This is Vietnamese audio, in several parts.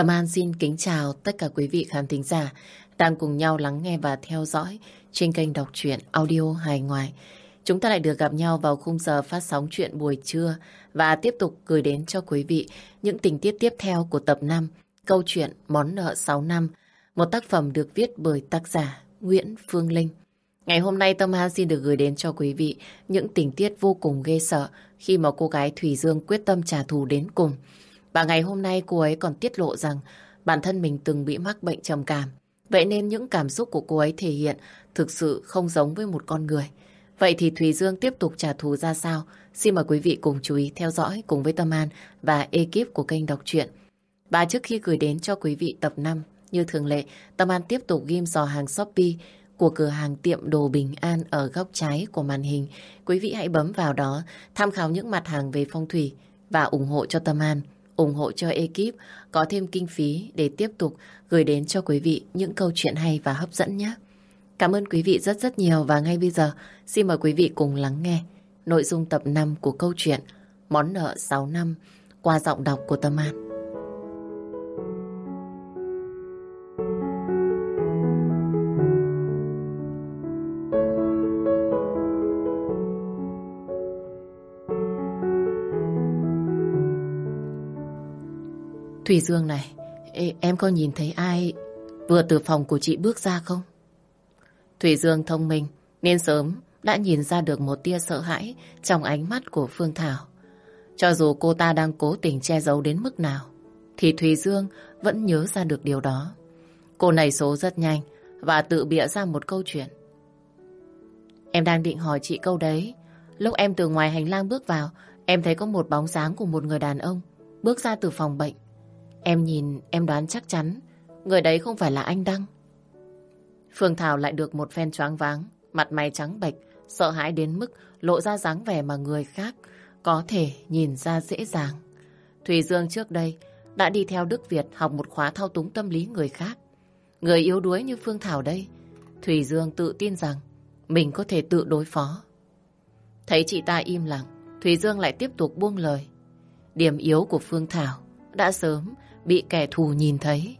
Tâm An xin kính chào tất cả quý vị khán thính giả đang cùng nhau lắng nghe và theo dõi trên kênh đọc truyện audio hài ngoại. Chúng ta lại được gặp nhau vào khung giờ phát sóng chuyện buổi trưa và tiếp tục gửi đến cho quý vị những tình tiết tiếp theo của tập 5 câu chuyện Món nợ 6 năm, một tác phẩm được viết bởi tác giả Nguyễn Phương Linh. Ngày hôm nay Tâm An xin được gửi đến cho quý vị những tình tiết vô cùng ghê sợ khi mà cô gái Thủy Dương quyết tâm trả thù đến cùng. Và ngày hôm nay cô ấy còn tiết lộ rằng bản thân mình từng bị mắc bệnh trầm cảm. Vậy nên những cảm xúc của cô ấy thể hiện thực sự không giống với một con người. Vậy thì Thùy Dương tiếp tục trả thù ra sao? Xin mời quý vị cùng chú ý theo dõi cùng với Tâm An và ekip của kênh đọc truyện. Và trước khi gửi đến cho quý vị tập 5, như thường lệ, Tâm An tiếp tục ghim dò hàng Shopee của cửa hàng tiệm đồ Bình An ở góc trái của màn hình. Quý vị hãy bấm vào đó, tham khảo những mặt hàng về phong thủy và ủng hộ cho Tâm An ủng hộ cho ekip, có thêm kinh phí để tiếp tục gửi đến cho quý vị những câu chuyện hay và hấp dẫn nhé. Cảm ơn quý vị rất rất nhiều và ngay bây giờ, xin mời quý vị cùng lắng nghe nội dung tập 5 của câu chuyện Món nợ 6 năm qua giọng đọc của Tâm An. Thủy Dương này, em có nhìn thấy ai vừa từ phòng của chị bước ra không? Thủy Dương thông minh nên sớm đã nhìn ra được một tia sợ hãi trong ánh mắt của Phương Thảo. Cho dù cô ta đang cố tình che giấu đến mức nào, thì Thủy Dương vẫn nhớ ra được điều đó. Cô này số rất nhanh và tự bịa ra một câu chuyện. Em đang định hỏi chị câu đấy. Lúc em từ ngoài hành lang bước vào, em thấy có một bóng dáng của một người đàn ông bước ra từ phòng bệnh. Em nhìn, em đoán chắc chắn người đấy không phải là anh Đăng. Phương Thảo lại được một phen choáng váng, mặt mày trắng bệch, sợ hãi đến mức lộ ra dáng vẻ mà người khác có thể nhìn ra dễ dàng. Thùy Dương trước đây đã đi theo Đức Việt học một khóa thao túng tâm lý người khác. Người yếu đuối như Phương Thảo đây, Thùy Dương tự tin rằng mình có thể tự đối phó. Thấy chị ta im lặng, Thùy Dương lại tiếp tục buông lời. Điểm yếu của Phương Thảo đã sớm bị kẻ thù nhìn thấy.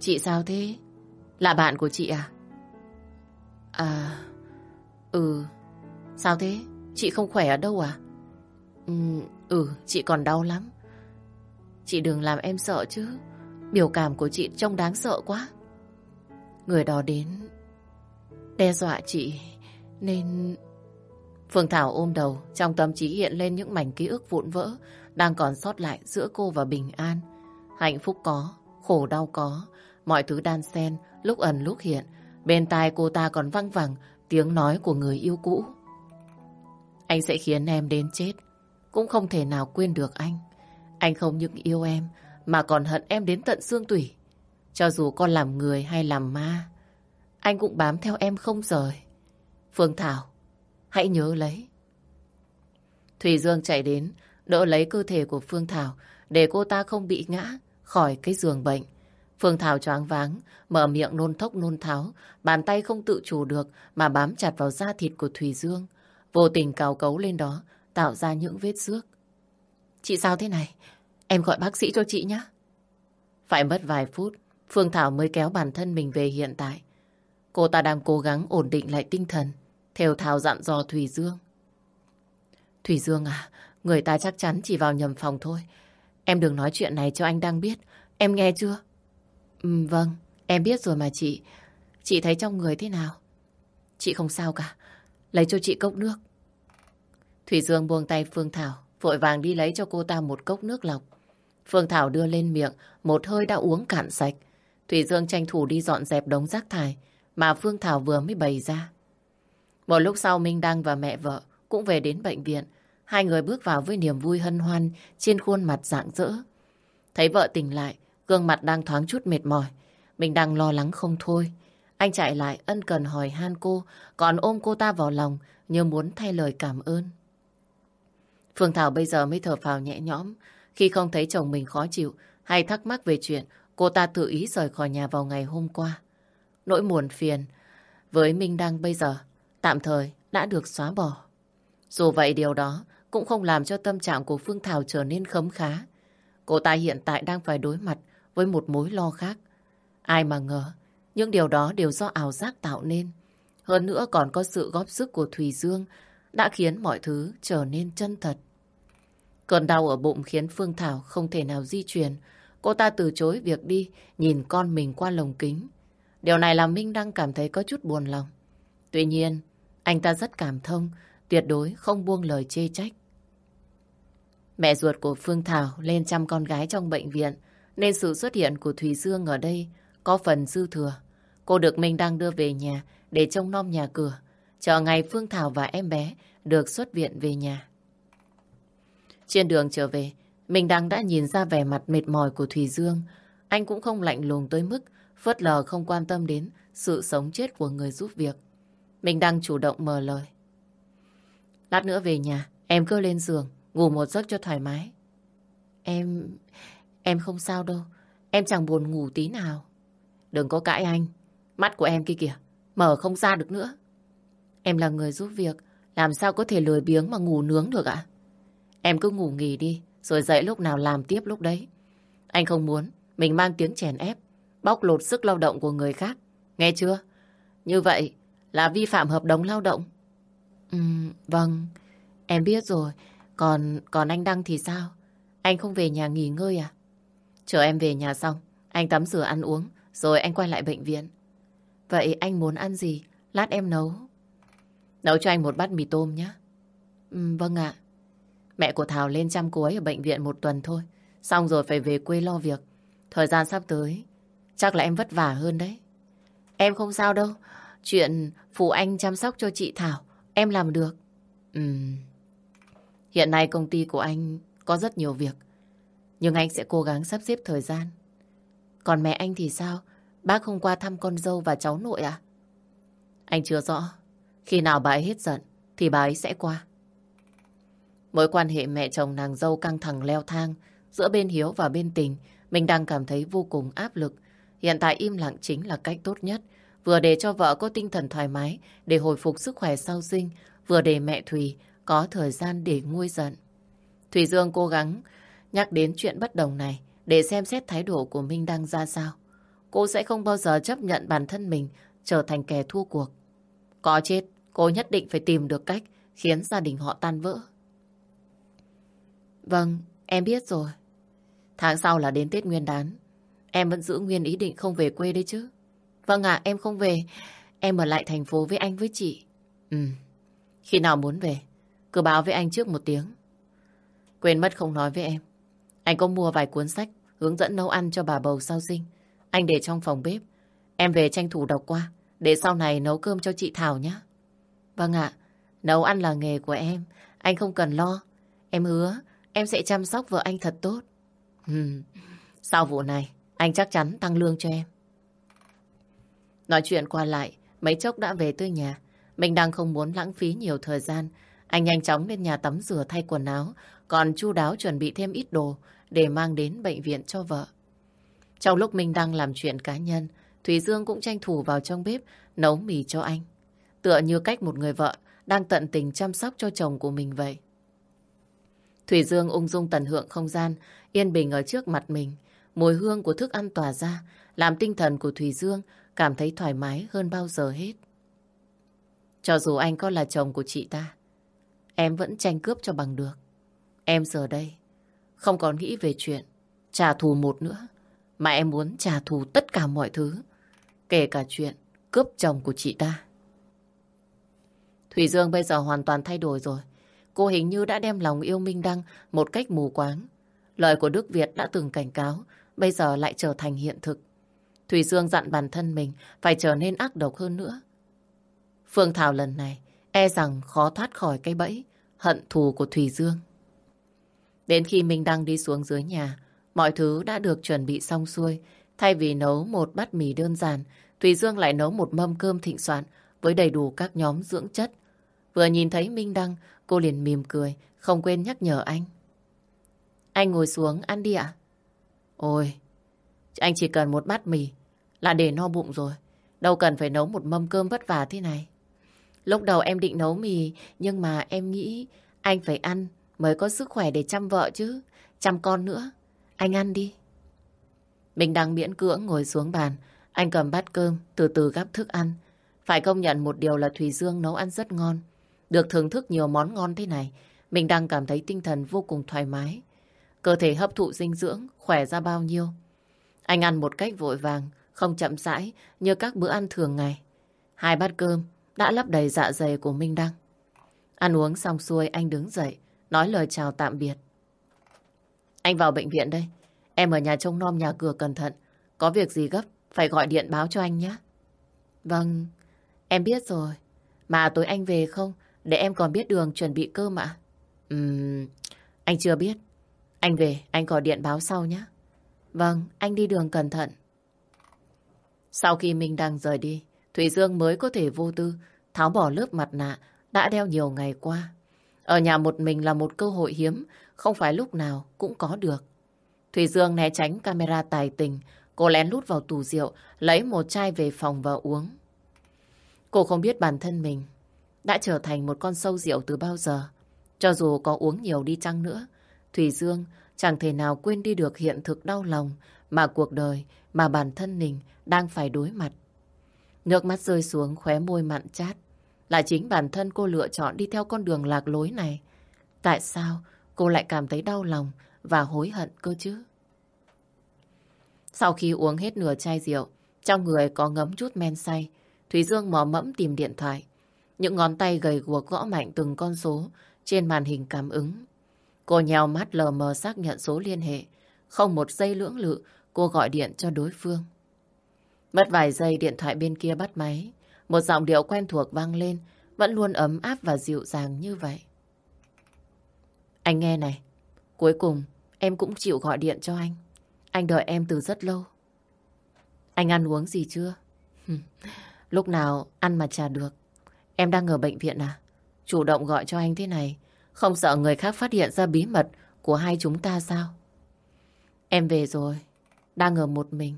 Chị sao thế? Là bạn của chị à? À, ừ, sao thế? Chị không khỏe ở đâu à? Ừ, ừ, chị còn đau lắm. Chị đừng làm em sợ chứ. Biểu cảm của chị trông đáng sợ quá. Người đó đến đe dọa chị nên... Phương Thảo ôm đầu, trong tâm trí hiện lên những mảnh ký ức vụn vỡ đang còn sót lại giữa cô và Bình An. Hạnh phúc có, khổ đau có, mọi thứ đan xen, lúc ẩn lúc hiện. Bên tai cô ta còn văng vẳng tiếng nói của người yêu cũ. Anh sẽ khiến em đến chết, cũng không thể nào quên được anh. Anh không những yêu em, mà còn hận em đến tận xương tủy. Cho dù con làm người hay làm ma, anh cũng bám theo em không rời. Phương Thảo, hãy nhớ lấy. Thủy Dương chạy đến, đỡ lấy cơ thể của Phương Thảo để cô ta không bị ngã khỏi cái giường bệnh. Phương Thảo choáng váng, mở miệng nôn thốc nôn tháo, bàn tay không tự chủ được mà bám chặt vào da thịt của Thùy Dương, vô tình cào cấu lên đó, tạo ra những vết xước. Chị sao thế này? Em gọi bác sĩ cho chị nhé. Phải mất vài phút, Phương Thảo mới kéo bản thân mình về hiện tại. Cô ta đang cố gắng ổn định lại tinh thần, theo Thảo dặn dò Thùy Dương. Thùy Dương à, Người ta chắc chắn chỉ vào nhầm phòng thôi. Em đừng nói chuyện này cho anh đang biết. Em nghe chưa? Ừ, vâng, em biết rồi mà chị. Chị thấy trong người thế nào? Chị không sao cả. Lấy cho chị cốc nước. Thủy Dương buông tay Phương Thảo, vội vàng đi lấy cho cô ta một cốc nước lọc. Phương Thảo đưa lên miệng, một hơi đã uống cạn sạch. Thủy Dương tranh thủ đi dọn dẹp đống rác thải mà Phương Thảo vừa mới bày ra. Một lúc sau Minh Đăng và mẹ vợ cũng về đến bệnh viện Hai người bước vào với niềm vui hân hoan trên khuôn mặt rạng rỡ. Thấy vợ tỉnh lại, gương mặt đang thoáng chút mệt mỏi. Mình đang lo lắng không thôi. Anh chạy lại ân cần hỏi han cô, còn ôm cô ta vào lòng như muốn thay lời cảm ơn. Phương Thảo bây giờ mới thở phào nhẹ nhõm khi không thấy chồng mình khó chịu hay thắc mắc về chuyện cô ta tự ý rời khỏi nhà vào ngày hôm qua. Nỗi buồn phiền với Minh Đăng bây giờ tạm thời đã được xóa bỏ. Dù vậy điều đó cũng không làm cho tâm trạng của Phương Thảo trở nên khấm khá. cô ta hiện tại đang phải đối mặt với một mối lo khác. Ai mà ngờ, những điều đó đều do ảo giác tạo nên. Hơn nữa còn có sự góp sức của Thùy Dương đã khiến mọi thứ trở nên chân thật. Cơn đau ở bụng khiến Phương Thảo không thể nào di chuyển. Cô ta từ chối việc đi, nhìn con mình qua lồng kính. Điều này làm Minh đang cảm thấy có chút buồn lòng. Tuy nhiên, anh ta rất cảm thông, tuyệt đối không buông lời chê trách. Mẹ ruột của Phương Thảo lên chăm con gái trong bệnh viện, nên sự xuất hiện của Thùy Dương ở đây có phần dư thừa. Cô được Minh đang đưa về nhà để trông nom nhà cửa, chờ ngày Phương Thảo và em bé được xuất viện về nhà. Trên đường trở về, Minh Đăng đã nhìn ra vẻ mặt mệt mỏi của Thùy Dương. Anh cũng không lạnh lùng tới mức phớt lờ không quan tâm đến sự sống chết của người giúp việc. Minh Đăng chủ động mở lời. Lát nữa về nhà, em cứ lên giường, ngủ một giấc cho thoải mái. Em... em không sao đâu. Em chẳng buồn ngủ tí nào. Đừng có cãi anh. Mắt của em kia kìa, mở không ra được nữa. Em là người giúp việc, làm sao có thể lười biếng mà ngủ nướng được ạ? Em cứ ngủ nghỉ đi, rồi dậy lúc nào làm tiếp lúc đấy. Anh không muốn mình mang tiếng chèn ép, bóc lột sức lao động của người khác. Nghe chưa? Như vậy là vi phạm hợp đồng lao động. Ừ, vâng, em biết rồi. Còn còn anh Đăng thì sao? Anh không về nhà nghỉ ngơi à? Chờ em về nhà xong, anh tắm rửa ăn uống, rồi anh quay lại bệnh viện. Vậy anh muốn ăn gì? Lát em nấu. Nấu cho anh một bát mì tôm nhé. Ừ, vâng ạ. Mẹ của Thảo lên chăm cô ấy ở bệnh viện một tuần thôi. Xong rồi phải về quê lo việc. Thời gian sắp tới, chắc là em vất vả hơn đấy. Em không sao đâu. Chuyện phụ anh chăm sóc cho chị Thảo, em làm được. Ừm. Hiện nay công ty của anh có rất nhiều việc. Nhưng anh sẽ cố gắng sắp xếp thời gian. Còn mẹ anh thì sao? Bác không qua thăm con dâu và cháu nội à? Anh chưa rõ. Khi nào bà ấy hết giận, thì bà ấy sẽ qua. Mối quan hệ mẹ chồng nàng dâu căng thẳng leo thang giữa bên Hiếu và bên Tình, mình đang cảm thấy vô cùng áp lực. Hiện tại im lặng chính là cách tốt nhất, vừa để cho vợ có tinh thần thoải mái, để hồi phục sức khỏe sau sinh, vừa để mẹ Thùy có thời gian để nguôi giận. Thủy Dương cố gắng nhắc đến chuyện bất đồng này để xem xét thái độ của Minh Đăng ra sao. Cô sẽ không bao giờ chấp nhận bản thân mình trở thành kẻ thua cuộc. Có chết, cô nhất định phải tìm được cách khiến gia đình họ tan vỡ. Vâng, em biết rồi. Tháng sau là đến Tết Nguyên đán. Em vẫn giữ nguyên ý định không về quê đấy chứ. Vâng ạ, em không về. Em ở lại thành phố với anh với chị. Ừ, khi nào muốn về, cứ báo với anh trước một tiếng. Quên mất không nói với em. Anh có mua vài cuốn sách hướng dẫn nấu ăn cho bà bầu sau sinh. Anh để trong phòng bếp. Em về tranh thủ đọc qua để sau này nấu cơm cho chị Thảo nhé. Vâng ạ, nấu ăn là nghề của em. Anh không cần lo. Em hứa em sẽ chăm sóc vợ anh thật tốt. Ừ, sau vụ này, anh chắc chắn tăng lương cho em. Nói chuyện qua lại, mấy chốc đã về tới nhà. Mình đang không muốn lãng phí nhiều thời gian. Anh nhanh chóng lên nhà tắm rửa thay quần áo, còn chu đáo chuẩn bị thêm ít đồ để mang đến bệnh viện cho vợ. Trong lúc mình đang làm chuyện cá nhân, Thủy Dương cũng tranh thủ vào trong bếp nấu mì cho anh. Tựa như cách một người vợ đang tận tình chăm sóc cho chồng của mình vậy. Thủy Dương ung dung tận hưởng không gian, yên bình ở trước mặt mình. Mùi hương của thức ăn tỏa ra, làm tinh thần của Thủy Dương cảm thấy thoải mái hơn bao giờ hết. Cho dù anh có là chồng của chị ta, em vẫn tranh cướp cho bằng được. Em giờ đây không còn nghĩ về chuyện trả thù một nữa, mà em muốn trả thù tất cả mọi thứ, kể cả chuyện cướp chồng của chị ta. Thủy Dương bây giờ hoàn toàn thay đổi rồi. Cô hình như đã đem lòng yêu Minh Đăng một cách mù quáng. Lời của Đức Việt đã từng cảnh cáo, bây giờ lại trở thành hiện thực. Thủy Dương dặn bản thân mình phải trở nên ác độc hơn nữa. Phương Thảo lần này e rằng khó thoát khỏi cái bẫy hận thù của Thủy Dương. Đến khi Minh Đăng đi xuống dưới nhà, mọi thứ đã được chuẩn bị xong xuôi. Thay vì nấu một bát mì đơn giản, Thủy Dương lại nấu một mâm cơm thịnh soạn với đầy đủ các nhóm dưỡng chất. Vừa nhìn thấy Minh Đăng, cô liền mỉm cười, không quên nhắc nhở anh. Anh ngồi xuống ăn đi ạ. Ôi, anh chỉ cần một bát mì là để no bụng rồi. Đâu cần phải nấu một mâm cơm vất vả thế này. Lúc đầu em định nấu mì, nhưng mà em nghĩ anh phải ăn mới có sức khỏe để chăm vợ chứ, chăm con nữa. anh ăn đi. Mình đang miễn cưỡng ngồi xuống bàn. Anh cầm bát cơm, từ từ gắp thức ăn. Phải công nhận một điều là Thùy Dương nấu ăn rất ngon. Được thưởng thức nhiều món ngon thế này, mình đang cảm thấy tinh thần vô cùng thoải mái. Cơ thể hấp thụ dinh dưỡng, khỏe ra bao nhiêu. Anh ăn một cách vội vàng, không chậm rãi như các bữa ăn thường ngày. Hai bát cơm đã lấp đầy dạ dày của Minh Đăng. Ăn uống xong xuôi anh đứng dậy, nói lời chào tạm biệt. Anh vào bệnh viện đây. Em ở nhà trông nom nhà cửa cẩn thận. Có việc gì gấp, phải gọi điện báo cho anh nhé. Vâng, em biết rồi. Mà tối anh về không? Để em còn biết đường chuẩn bị cơm ạ. Ừm, anh chưa biết. Anh về, anh gọi điện báo sau nhé. Vâng, anh đi đường cẩn thận. Sau khi Minh Đăng rời đi, Thủy Dương mới có thể vô tư tháo bỏ lớp mặt nạ đã đeo nhiều ngày qua. Ở nhà một mình là một cơ hội hiếm, không phải lúc nào cũng có được. Thủy Dương né tránh camera tài tình, cô lén lút vào tủ rượu, lấy một chai về phòng và uống. Cô không biết bản thân mình đã trở thành một con sâu rượu từ bao giờ. Cho dù có uống nhiều đi chăng nữa, Thủy Dương chẳng thể nào quên đi được hiện thực đau lòng mà cuộc đời, mà bản thân mình đang phải đối mặt. Nước mắt rơi xuống khóe môi mặn chát. Là chính bản thân cô lựa chọn đi theo con đường lạc lối này. Tại sao cô lại cảm thấy đau lòng và hối hận cơ chứ? Sau khi uống hết nửa chai rượu, trong người có ngấm chút men say, Thúy Dương mò mẫm tìm điện thoại. Những ngón tay gầy guộc gõ mạnh từng con số trên màn hình cảm ứng. Cô nhèo mắt lờ mờ xác nhận số liên hệ. Không một giây lưỡng lự, cô gọi điện cho đối phương. Mất vài giây điện thoại bên kia bắt máy. Một giọng điệu quen thuộc vang lên, vẫn luôn ấm áp và dịu dàng như vậy. Anh nghe này, cuối cùng em cũng chịu gọi điện cho anh. Anh đợi em từ rất lâu. Anh ăn uống gì chưa? Lúc nào ăn mà trả được. Em đang ở bệnh viện à? Chủ động gọi cho anh thế này, không sợ người khác phát hiện ra bí mật của hai chúng ta sao? Em về rồi, đang ở một mình.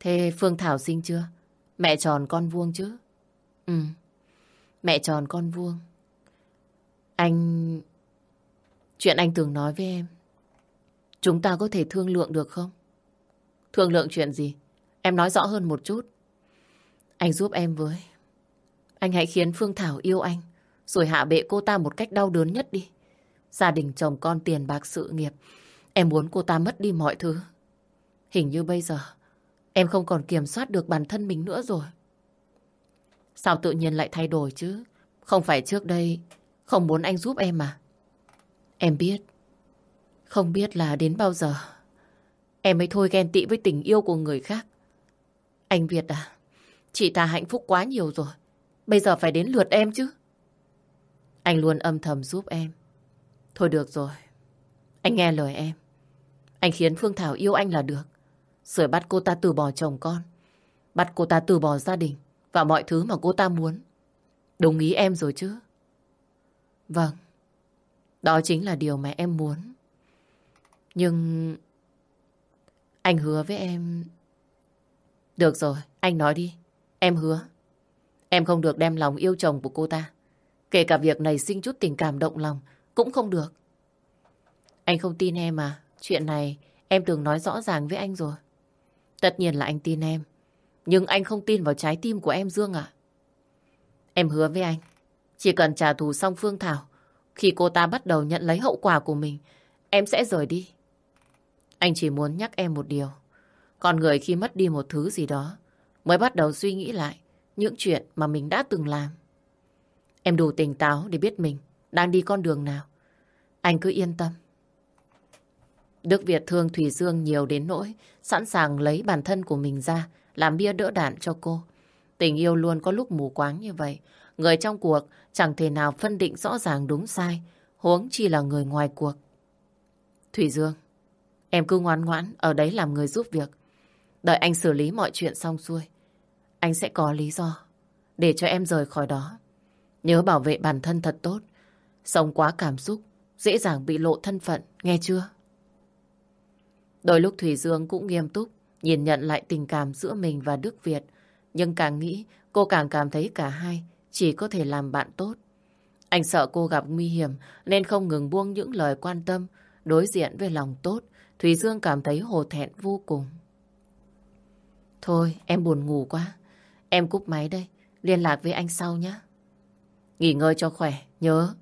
Thế Phương Thảo sinh chưa? Mẹ tròn con vuông chứ? Ừ, mẹ tròn con vuông. Anh... Chuyện anh từng nói với em. Chúng ta có thể thương lượng được không? Thương lượng chuyện gì? Em nói rõ hơn một chút. Anh giúp em với. Anh hãy khiến Phương Thảo yêu anh, rồi hạ bệ cô ta một cách đau đớn nhất đi. Gia đình chồng con tiền bạc sự nghiệp. Em muốn cô ta mất đi mọi thứ. Hình như bây giờ Em không còn kiểm soát được bản thân mình nữa rồi. Sao tự nhiên lại thay đổi chứ? Không phải trước đây không muốn anh giúp em mà. Em biết. Không biết là đến bao giờ em mới thôi ghen tị với tình yêu của người khác. Anh Việt à, chị ta hạnh phúc quá nhiều rồi. Bây giờ phải đến lượt em chứ. Anh luôn âm thầm giúp em. Thôi được rồi. Anh nghe lời em. Anh khiến Phương Thảo yêu anh là được. Rồi bắt cô ta từ bỏ chồng con. Bắt cô ta từ bỏ gia đình và mọi thứ mà cô ta muốn. Đồng ý em rồi chứ? Vâng. Đó chính là điều mà em muốn. Nhưng... Anh hứa với em... Được rồi, anh nói đi. Em hứa. Em không được đem lòng yêu chồng của cô ta. Kể cả việc này sinh chút tình cảm động lòng cũng không được. Anh không tin em à? Chuyện này em từng nói rõ ràng với anh rồi. Tất nhiên là anh tin em. Nhưng anh không tin vào trái tim của em Dương ạ. Em hứa với anh, chỉ cần trả thù xong Phương Thảo, khi cô ta bắt đầu nhận lấy hậu quả của mình, em sẽ rời đi. Anh chỉ muốn nhắc em một điều. Con người khi mất đi một thứ gì đó, mới bắt đầu suy nghĩ lại những chuyện mà mình đã từng làm. Em đủ tỉnh táo để biết mình đang đi con đường nào. Anh cứ yên tâm. Đức Việt thương Thủy Dương nhiều đến nỗi sẵn sàng lấy bản thân của mình ra làm bia đỡ đạn cho cô. Tình yêu luôn có lúc mù quáng như vậy. Người trong cuộc chẳng thể nào phân định rõ ràng đúng sai, huống chi là người ngoài cuộc. Thủy Dương, em cứ ngoan ngoãn ở đấy làm người giúp việc. Đợi anh xử lý mọi chuyện xong xuôi. Anh sẽ có lý do để cho em rời khỏi đó. Nhớ bảo vệ bản thân thật tốt. Sống quá cảm xúc, dễ dàng bị lộ thân phận, nghe chưa? Đôi lúc Thủy Dương cũng nghiêm túc, nhìn nhận lại tình cảm giữa mình và Đức Việt. Nhưng càng nghĩ, cô càng cảm thấy cả hai chỉ có thể làm bạn tốt. Anh sợ cô gặp nguy hiểm nên không ngừng buông những lời quan tâm, đối diện với lòng tốt, Thủy Dương cảm thấy hồ thẹn vô cùng. Thôi, em buồn ngủ quá. Em cúp máy đây, liên lạc với anh sau nhé. Nghỉ ngơi cho khỏe, nhớ.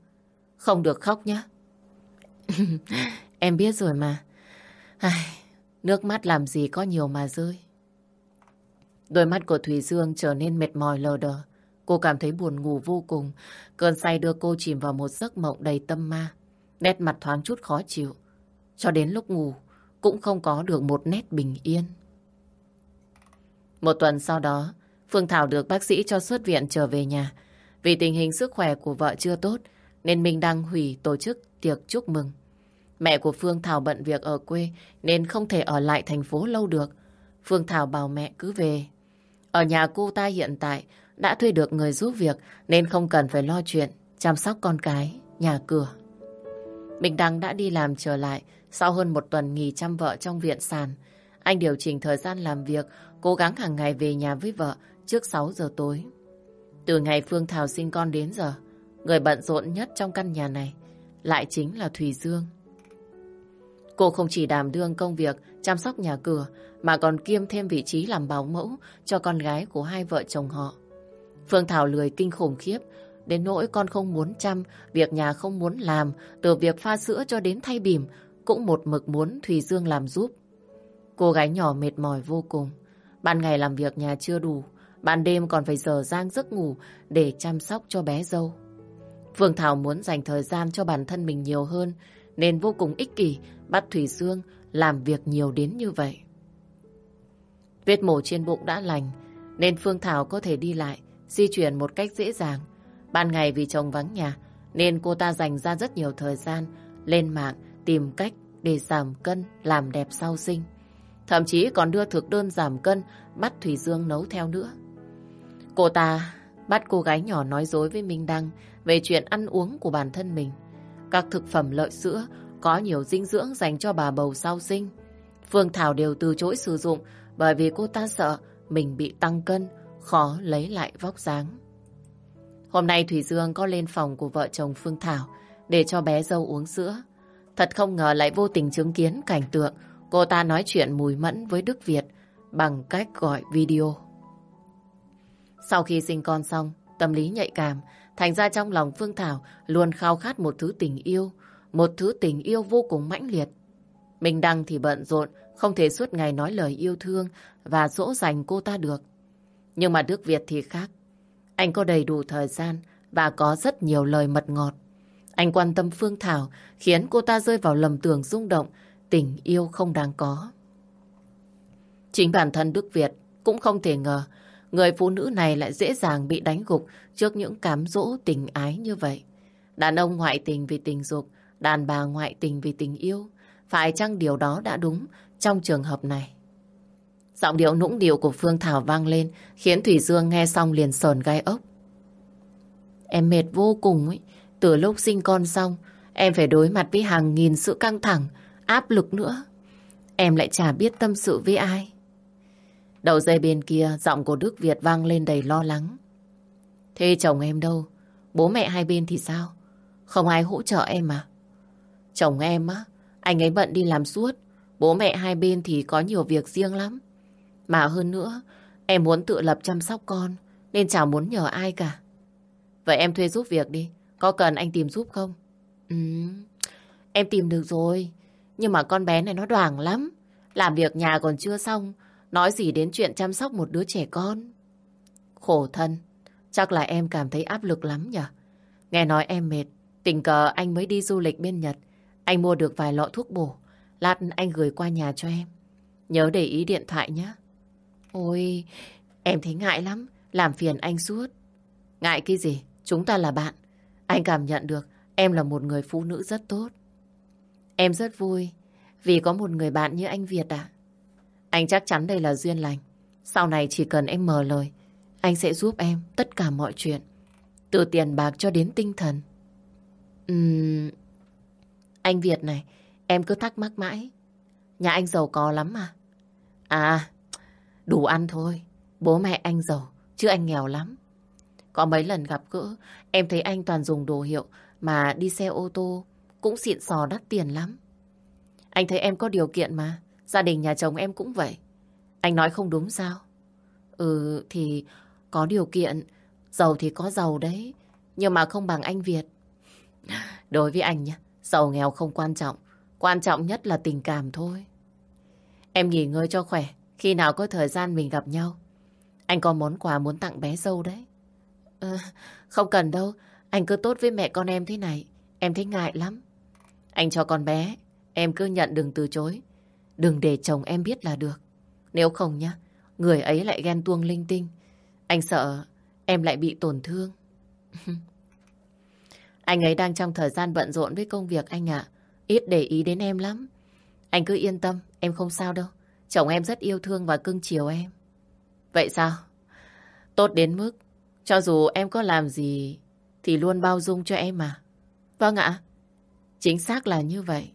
Không được khóc nhé. em biết rồi mà. Ai, nước mắt làm gì có nhiều mà rơi. Đôi mắt của Thùy Dương trở nên mệt mỏi lờ đờ. Cô cảm thấy buồn ngủ vô cùng. Cơn say đưa cô chìm vào một giấc mộng đầy tâm ma. Nét mặt thoáng chút khó chịu. Cho đến lúc ngủ, cũng không có được một nét bình yên. Một tuần sau đó, Phương Thảo được bác sĩ cho xuất viện trở về nhà. Vì tình hình sức khỏe của vợ chưa tốt, nên mình đang hủy tổ chức tiệc chúc mừng. Mẹ của Phương Thảo bận việc ở quê nên không thể ở lại thành phố lâu được. Phương Thảo bảo mẹ cứ về. Ở nhà cô ta hiện tại đã thuê được người giúp việc nên không cần phải lo chuyện chăm sóc con cái, nhà cửa. Bình Đăng đã đi làm trở lại sau hơn một tuần nghỉ chăm vợ trong viện sàn. Anh điều chỉnh thời gian làm việc, cố gắng hàng ngày về nhà với vợ trước 6 giờ tối. Từ ngày Phương Thảo sinh con đến giờ, người bận rộn nhất trong căn nhà này lại chính là Thùy Dương. Cô không chỉ đảm đương công việc chăm sóc nhà cửa mà còn kiêm thêm vị trí làm bảo mẫu cho con gái của hai vợ chồng họ. Phương Thảo lười kinh khủng khiếp đến nỗi con không muốn chăm, việc nhà không muốn làm, từ việc pha sữa cho đến thay bìm cũng một mực muốn Thùy Dương làm giúp. Cô gái nhỏ mệt mỏi vô cùng. Ban ngày làm việc nhà chưa đủ, ban đêm còn phải dở giang giấc ngủ để chăm sóc cho bé dâu. Phương Thảo muốn dành thời gian cho bản thân mình nhiều hơn, nên vô cùng ích kỷ bắt Thủy Dương làm việc nhiều đến như vậy. Vết mổ trên bụng đã lành, nên Phương Thảo có thể đi lại, di chuyển một cách dễ dàng. Ban ngày vì chồng vắng nhà, nên cô ta dành ra rất nhiều thời gian lên mạng tìm cách để giảm cân, làm đẹp sau sinh. Thậm chí còn đưa thực đơn giảm cân bắt Thủy Dương nấu theo nữa. Cô ta bắt cô gái nhỏ nói dối với Minh Đăng về chuyện ăn uống của bản thân mình. Các thực phẩm lợi sữa có nhiều dinh dưỡng dành cho bà bầu sau sinh. Phương Thảo đều từ chối sử dụng bởi vì cô ta sợ mình bị tăng cân, khó lấy lại vóc dáng. Hôm nay Thủy Dương có lên phòng của vợ chồng Phương Thảo để cho bé dâu uống sữa. Thật không ngờ lại vô tình chứng kiến cảnh tượng cô ta nói chuyện mùi mẫn với Đức Việt bằng cách gọi video. Sau khi sinh con xong, tâm lý nhạy cảm, thành ra trong lòng Phương Thảo luôn khao khát một thứ tình yêu, một thứ tình yêu vô cùng mãnh liệt. Minh Đăng thì bận rộn, không thể suốt ngày nói lời yêu thương và dỗ dành cô ta được. Nhưng mà Đức Việt thì khác. Anh có đầy đủ thời gian và có rất nhiều lời mật ngọt. Anh quan tâm Phương Thảo khiến cô ta rơi vào lầm tưởng rung động, tình yêu không đáng có. Chính bản thân Đức Việt cũng không thể ngờ người phụ nữ này lại dễ dàng bị đánh gục trước những cám dỗ tình ái như vậy. Đàn ông ngoại tình vì tình dục, đàn bà ngoại tình vì tình yêu. Phải chăng điều đó đã đúng trong trường hợp này? Giọng điệu nũng điệu của Phương Thảo vang lên khiến Thủy Dương nghe xong liền sờn gai ốc. Em mệt vô cùng ấy. Từ lúc sinh con xong, em phải đối mặt với hàng nghìn sự căng thẳng, áp lực nữa. Em lại chả biết tâm sự với ai. Đầu dây bên kia, giọng của Đức Việt vang lên đầy lo lắng. Thế chồng em đâu? Bố mẹ hai bên thì sao? Không ai hỗ trợ em à? Chồng em á, anh ấy bận đi làm suốt. Bố mẹ hai bên thì có nhiều việc riêng lắm. Mà hơn nữa, em muốn tự lập chăm sóc con, nên chả muốn nhờ ai cả. Vậy em thuê giúp việc đi, có cần anh tìm giúp không? Ừ, em tìm được rồi, nhưng mà con bé này nó đoảng lắm. Làm việc nhà còn chưa xong, nói gì đến chuyện chăm sóc một đứa trẻ con. Khổ thân, chắc là em cảm thấy áp lực lắm nhỉ? Nghe nói em mệt, tình cờ anh mới đi du lịch bên Nhật. Anh mua được vài lọ thuốc bổ, lát anh gửi qua nhà cho em. Nhớ để ý điện thoại nhé. Ôi, em thấy ngại lắm, làm phiền anh suốt. Ngại cái gì? Chúng ta là bạn. Anh cảm nhận được em là một người phụ nữ rất tốt. Em rất vui vì có một người bạn như anh Việt ạ. Anh chắc chắn đây là duyên lành. Sau này chỉ cần em mở lời, anh sẽ giúp em tất cả mọi chuyện. Từ tiền bạc cho đến tinh thần. Uhm, anh Việt này, em cứ thắc mắc mãi. Nhà anh giàu có lắm mà. À, đủ ăn thôi. Bố mẹ anh giàu, chứ anh nghèo lắm. Có mấy lần gặp gỡ, em thấy anh toàn dùng đồ hiệu mà đi xe ô tô cũng xịn sò đắt tiền lắm. Anh thấy em có điều kiện mà. Gia đình nhà chồng em cũng vậy. Anh nói không đúng sao? Ừ thì có điều kiện. Giàu thì có giàu đấy. Nhưng mà không bằng anh Việt. Đối với anh nhá, giàu nghèo không quan trọng. Quan trọng nhất là tình cảm thôi. Em nghỉ ngơi cho khỏe. Khi nào có thời gian mình gặp nhau. Anh có món quà muốn tặng bé dâu đấy. À, không cần đâu. Anh cứ tốt với mẹ con em thế này. Em thấy ngại lắm. Anh cho con bé. Em cứ nhận đừng từ chối. Đừng để chồng em biết là được. Nếu không nhá, người ấy lại ghen tuông linh tinh. Anh sợ em lại bị tổn thương. anh ấy đang trong thời gian bận rộn với công việc anh ạ. Ít để ý đến em lắm. Anh cứ yên tâm, em không sao đâu. Chồng em rất yêu thương và cưng chiều em. Vậy sao? Tốt đến mức, cho dù em có làm gì, thì luôn bao dung cho em mà. Vâng ạ. Chính xác là như vậy.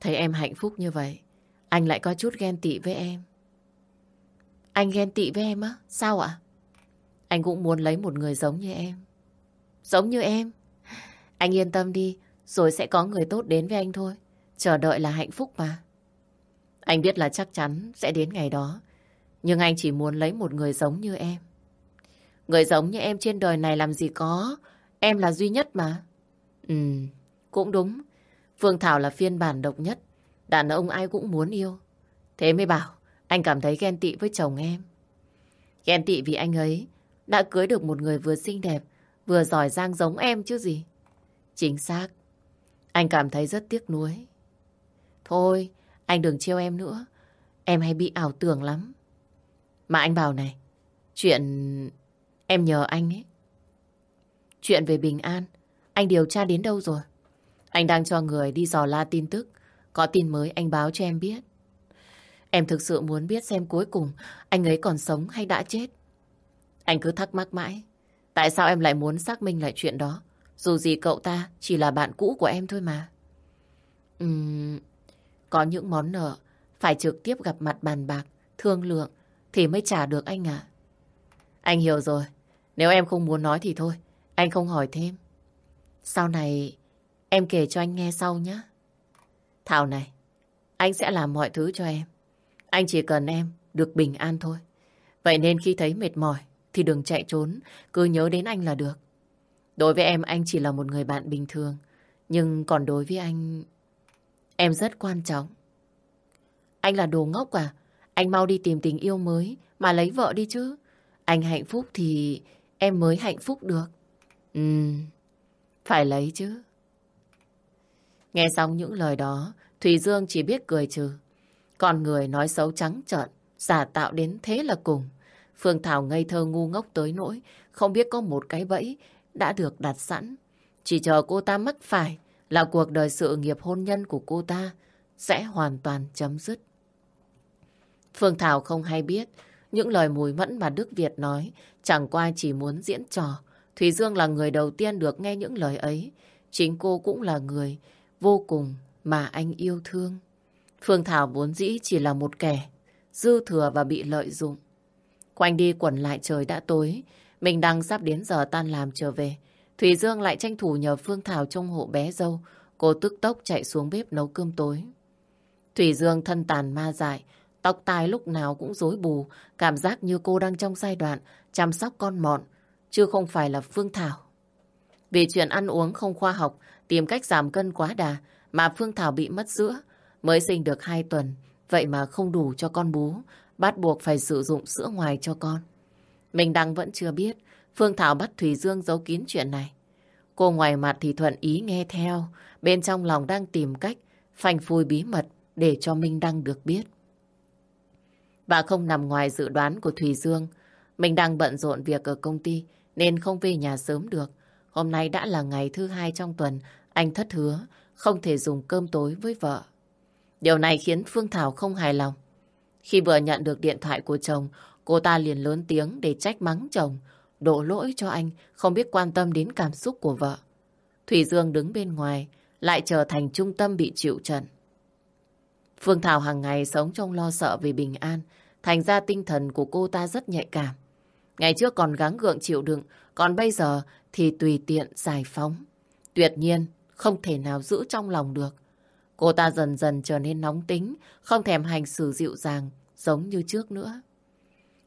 Thấy em hạnh phúc như vậy, anh lại có chút ghen tị với em. Anh ghen tị với em á? Sao ạ? Anh cũng muốn lấy một người giống như em. Giống như em? Anh yên tâm đi, rồi sẽ có người tốt đến với anh thôi. Chờ đợi là hạnh phúc mà. Anh biết là chắc chắn sẽ đến ngày đó. Nhưng anh chỉ muốn lấy một người giống như em. Người giống như em trên đời này làm gì có. Em là duy nhất mà. Ừ, cũng đúng. Phương Thảo là phiên bản độc nhất. Đàn ông ai cũng muốn yêu. Thế mới bảo, anh cảm thấy ghen tị với chồng em. Ghen tị vì anh ấy đã cưới được một người vừa xinh đẹp, vừa giỏi giang giống em chứ gì. Chính xác. Anh cảm thấy rất tiếc nuối. Thôi, anh đừng trêu em nữa. Em hay bị ảo tưởng lắm. Mà anh bảo này, chuyện em nhờ anh ấy. Chuyện về Bình An, anh điều tra đến đâu rồi? Anh đang cho người đi dò la tin tức. Có tin mới anh báo cho em biết. Em thực sự muốn biết xem cuối cùng anh ấy còn sống hay đã chết. Anh cứ thắc mắc mãi. Tại sao em lại muốn xác minh lại chuyện đó? Dù gì cậu ta chỉ là bạn cũ của em thôi mà. Uhm, có những món nợ phải trực tiếp gặp mặt bàn bạc, thương lượng thì mới trả được anh ạ. Anh hiểu rồi. Nếu em không muốn nói thì thôi. Anh không hỏi thêm. Sau này em kể cho anh nghe sau nhé. Thảo này, anh sẽ làm mọi thứ cho em. Anh chỉ cần em được bình an thôi. Vậy nên khi thấy mệt mỏi thì đừng chạy trốn, cứ nhớ đến anh là được. Đối với em, anh chỉ là một người bạn bình thường. Nhưng còn đối với anh, em rất quan trọng. Anh là đồ ngốc à? Anh mau đi tìm tình yêu mới mà lấy vợ đi chứ. Anh hạnh phúc thì em mới hạnh phúc được. Ừ, phải lấy chứ. Nghe xong những lời đó, Thùy Dương chỉ biết cười trừ. Còn người nói xấu trắng trợn, giả tạo đến thế là cùng. Phương Thảo ngây thơ ngu ngốc tới nỗi, không biết có một cái bẫy đã được đặt sẵn. Chỉ chờ cô ta mắc phải là cuộc đời sự nghiệp hôn nhân của cô ta sẽ hoàn toàn chấm dứt. Phương Thảo không hay biết những lời mùi mẫn mà Đức Việt nói chẳng qua chỉ muốn diễn trò. Thùy Dương là người đầu tiên được nghe những lời ấy. Chính cô cũng là người vô cùng mà anh yêu thương. Phương Thảo vốn dĩ chỉ là một kẻ, dư thừa và bị lợi dụng. Quanh đi quẩn lại trời đã tối, mình đang sắp đến giờ tan làm trở về. Thủy Dương lại tranh thủ nhờ Phương Thảo trông hộ bé dâu. Cô tức tốc chạy xuống bếp nấu cơm tối. Thủy Dương thân tàn ma dại, tóc tai lúc nào cũng rối bù, cảm giác như cô đang trong giai đoạn chăm sóc con mọn, chứ không phải là Phương Thảo. Vì chuyện ăn uống không khoa học, tìm cách giảm cân quá đà, mà Phương Thảo bị mất sữa, mới sinh được 2 tuần, vậy mà không đủ cho con bú, bắt buộc phải sử dụng sữa ngoài cho con. Mình đang vẫn chưa biết, Phương Thảo bắt Thùy Dương giấu kín chuyện này. Cô ngoài mặt thì thuận ý nghe theo, bên trong lòng đang tìm cách phanh phui bí mật để cho Minh Đăng được biết. Và không nằm ngoài dự đoán của Thùy Dương, mình đang bận rộn việc ở công ty nên không về nhà sớm được. Hôm nay đã là ngày thứ hai trong tuần, anh thất hứa không thể dùng cơm tối với vợ. Điều này khiến Phương Thảo không hài lòng. Khi vừa nhận được điện thoại của chồng, cô ta liền lớn tiếng để trách mắng chồng, đổ lỗi cho anh không biết quan tâm đến cảm xúc của vợ. Thủy Dương đứng bên ngoài, lại trở thành trung tâm bị chịu trận. Phương Thảo hàng ngày sống trong lo sợ về bình an, thành ra tinh thần của cô ta rất nhạy cảm. Ngày trước còn gắng gượng chịu đựng, còn bây giờ thì tùy tiện giải phóng. Tuyệt nhiên, không thể nào giữ trong lòng được. Cô ta dần dần trở nên nóng tính, không thèm hành xử dịu dàng giống như trước nữa.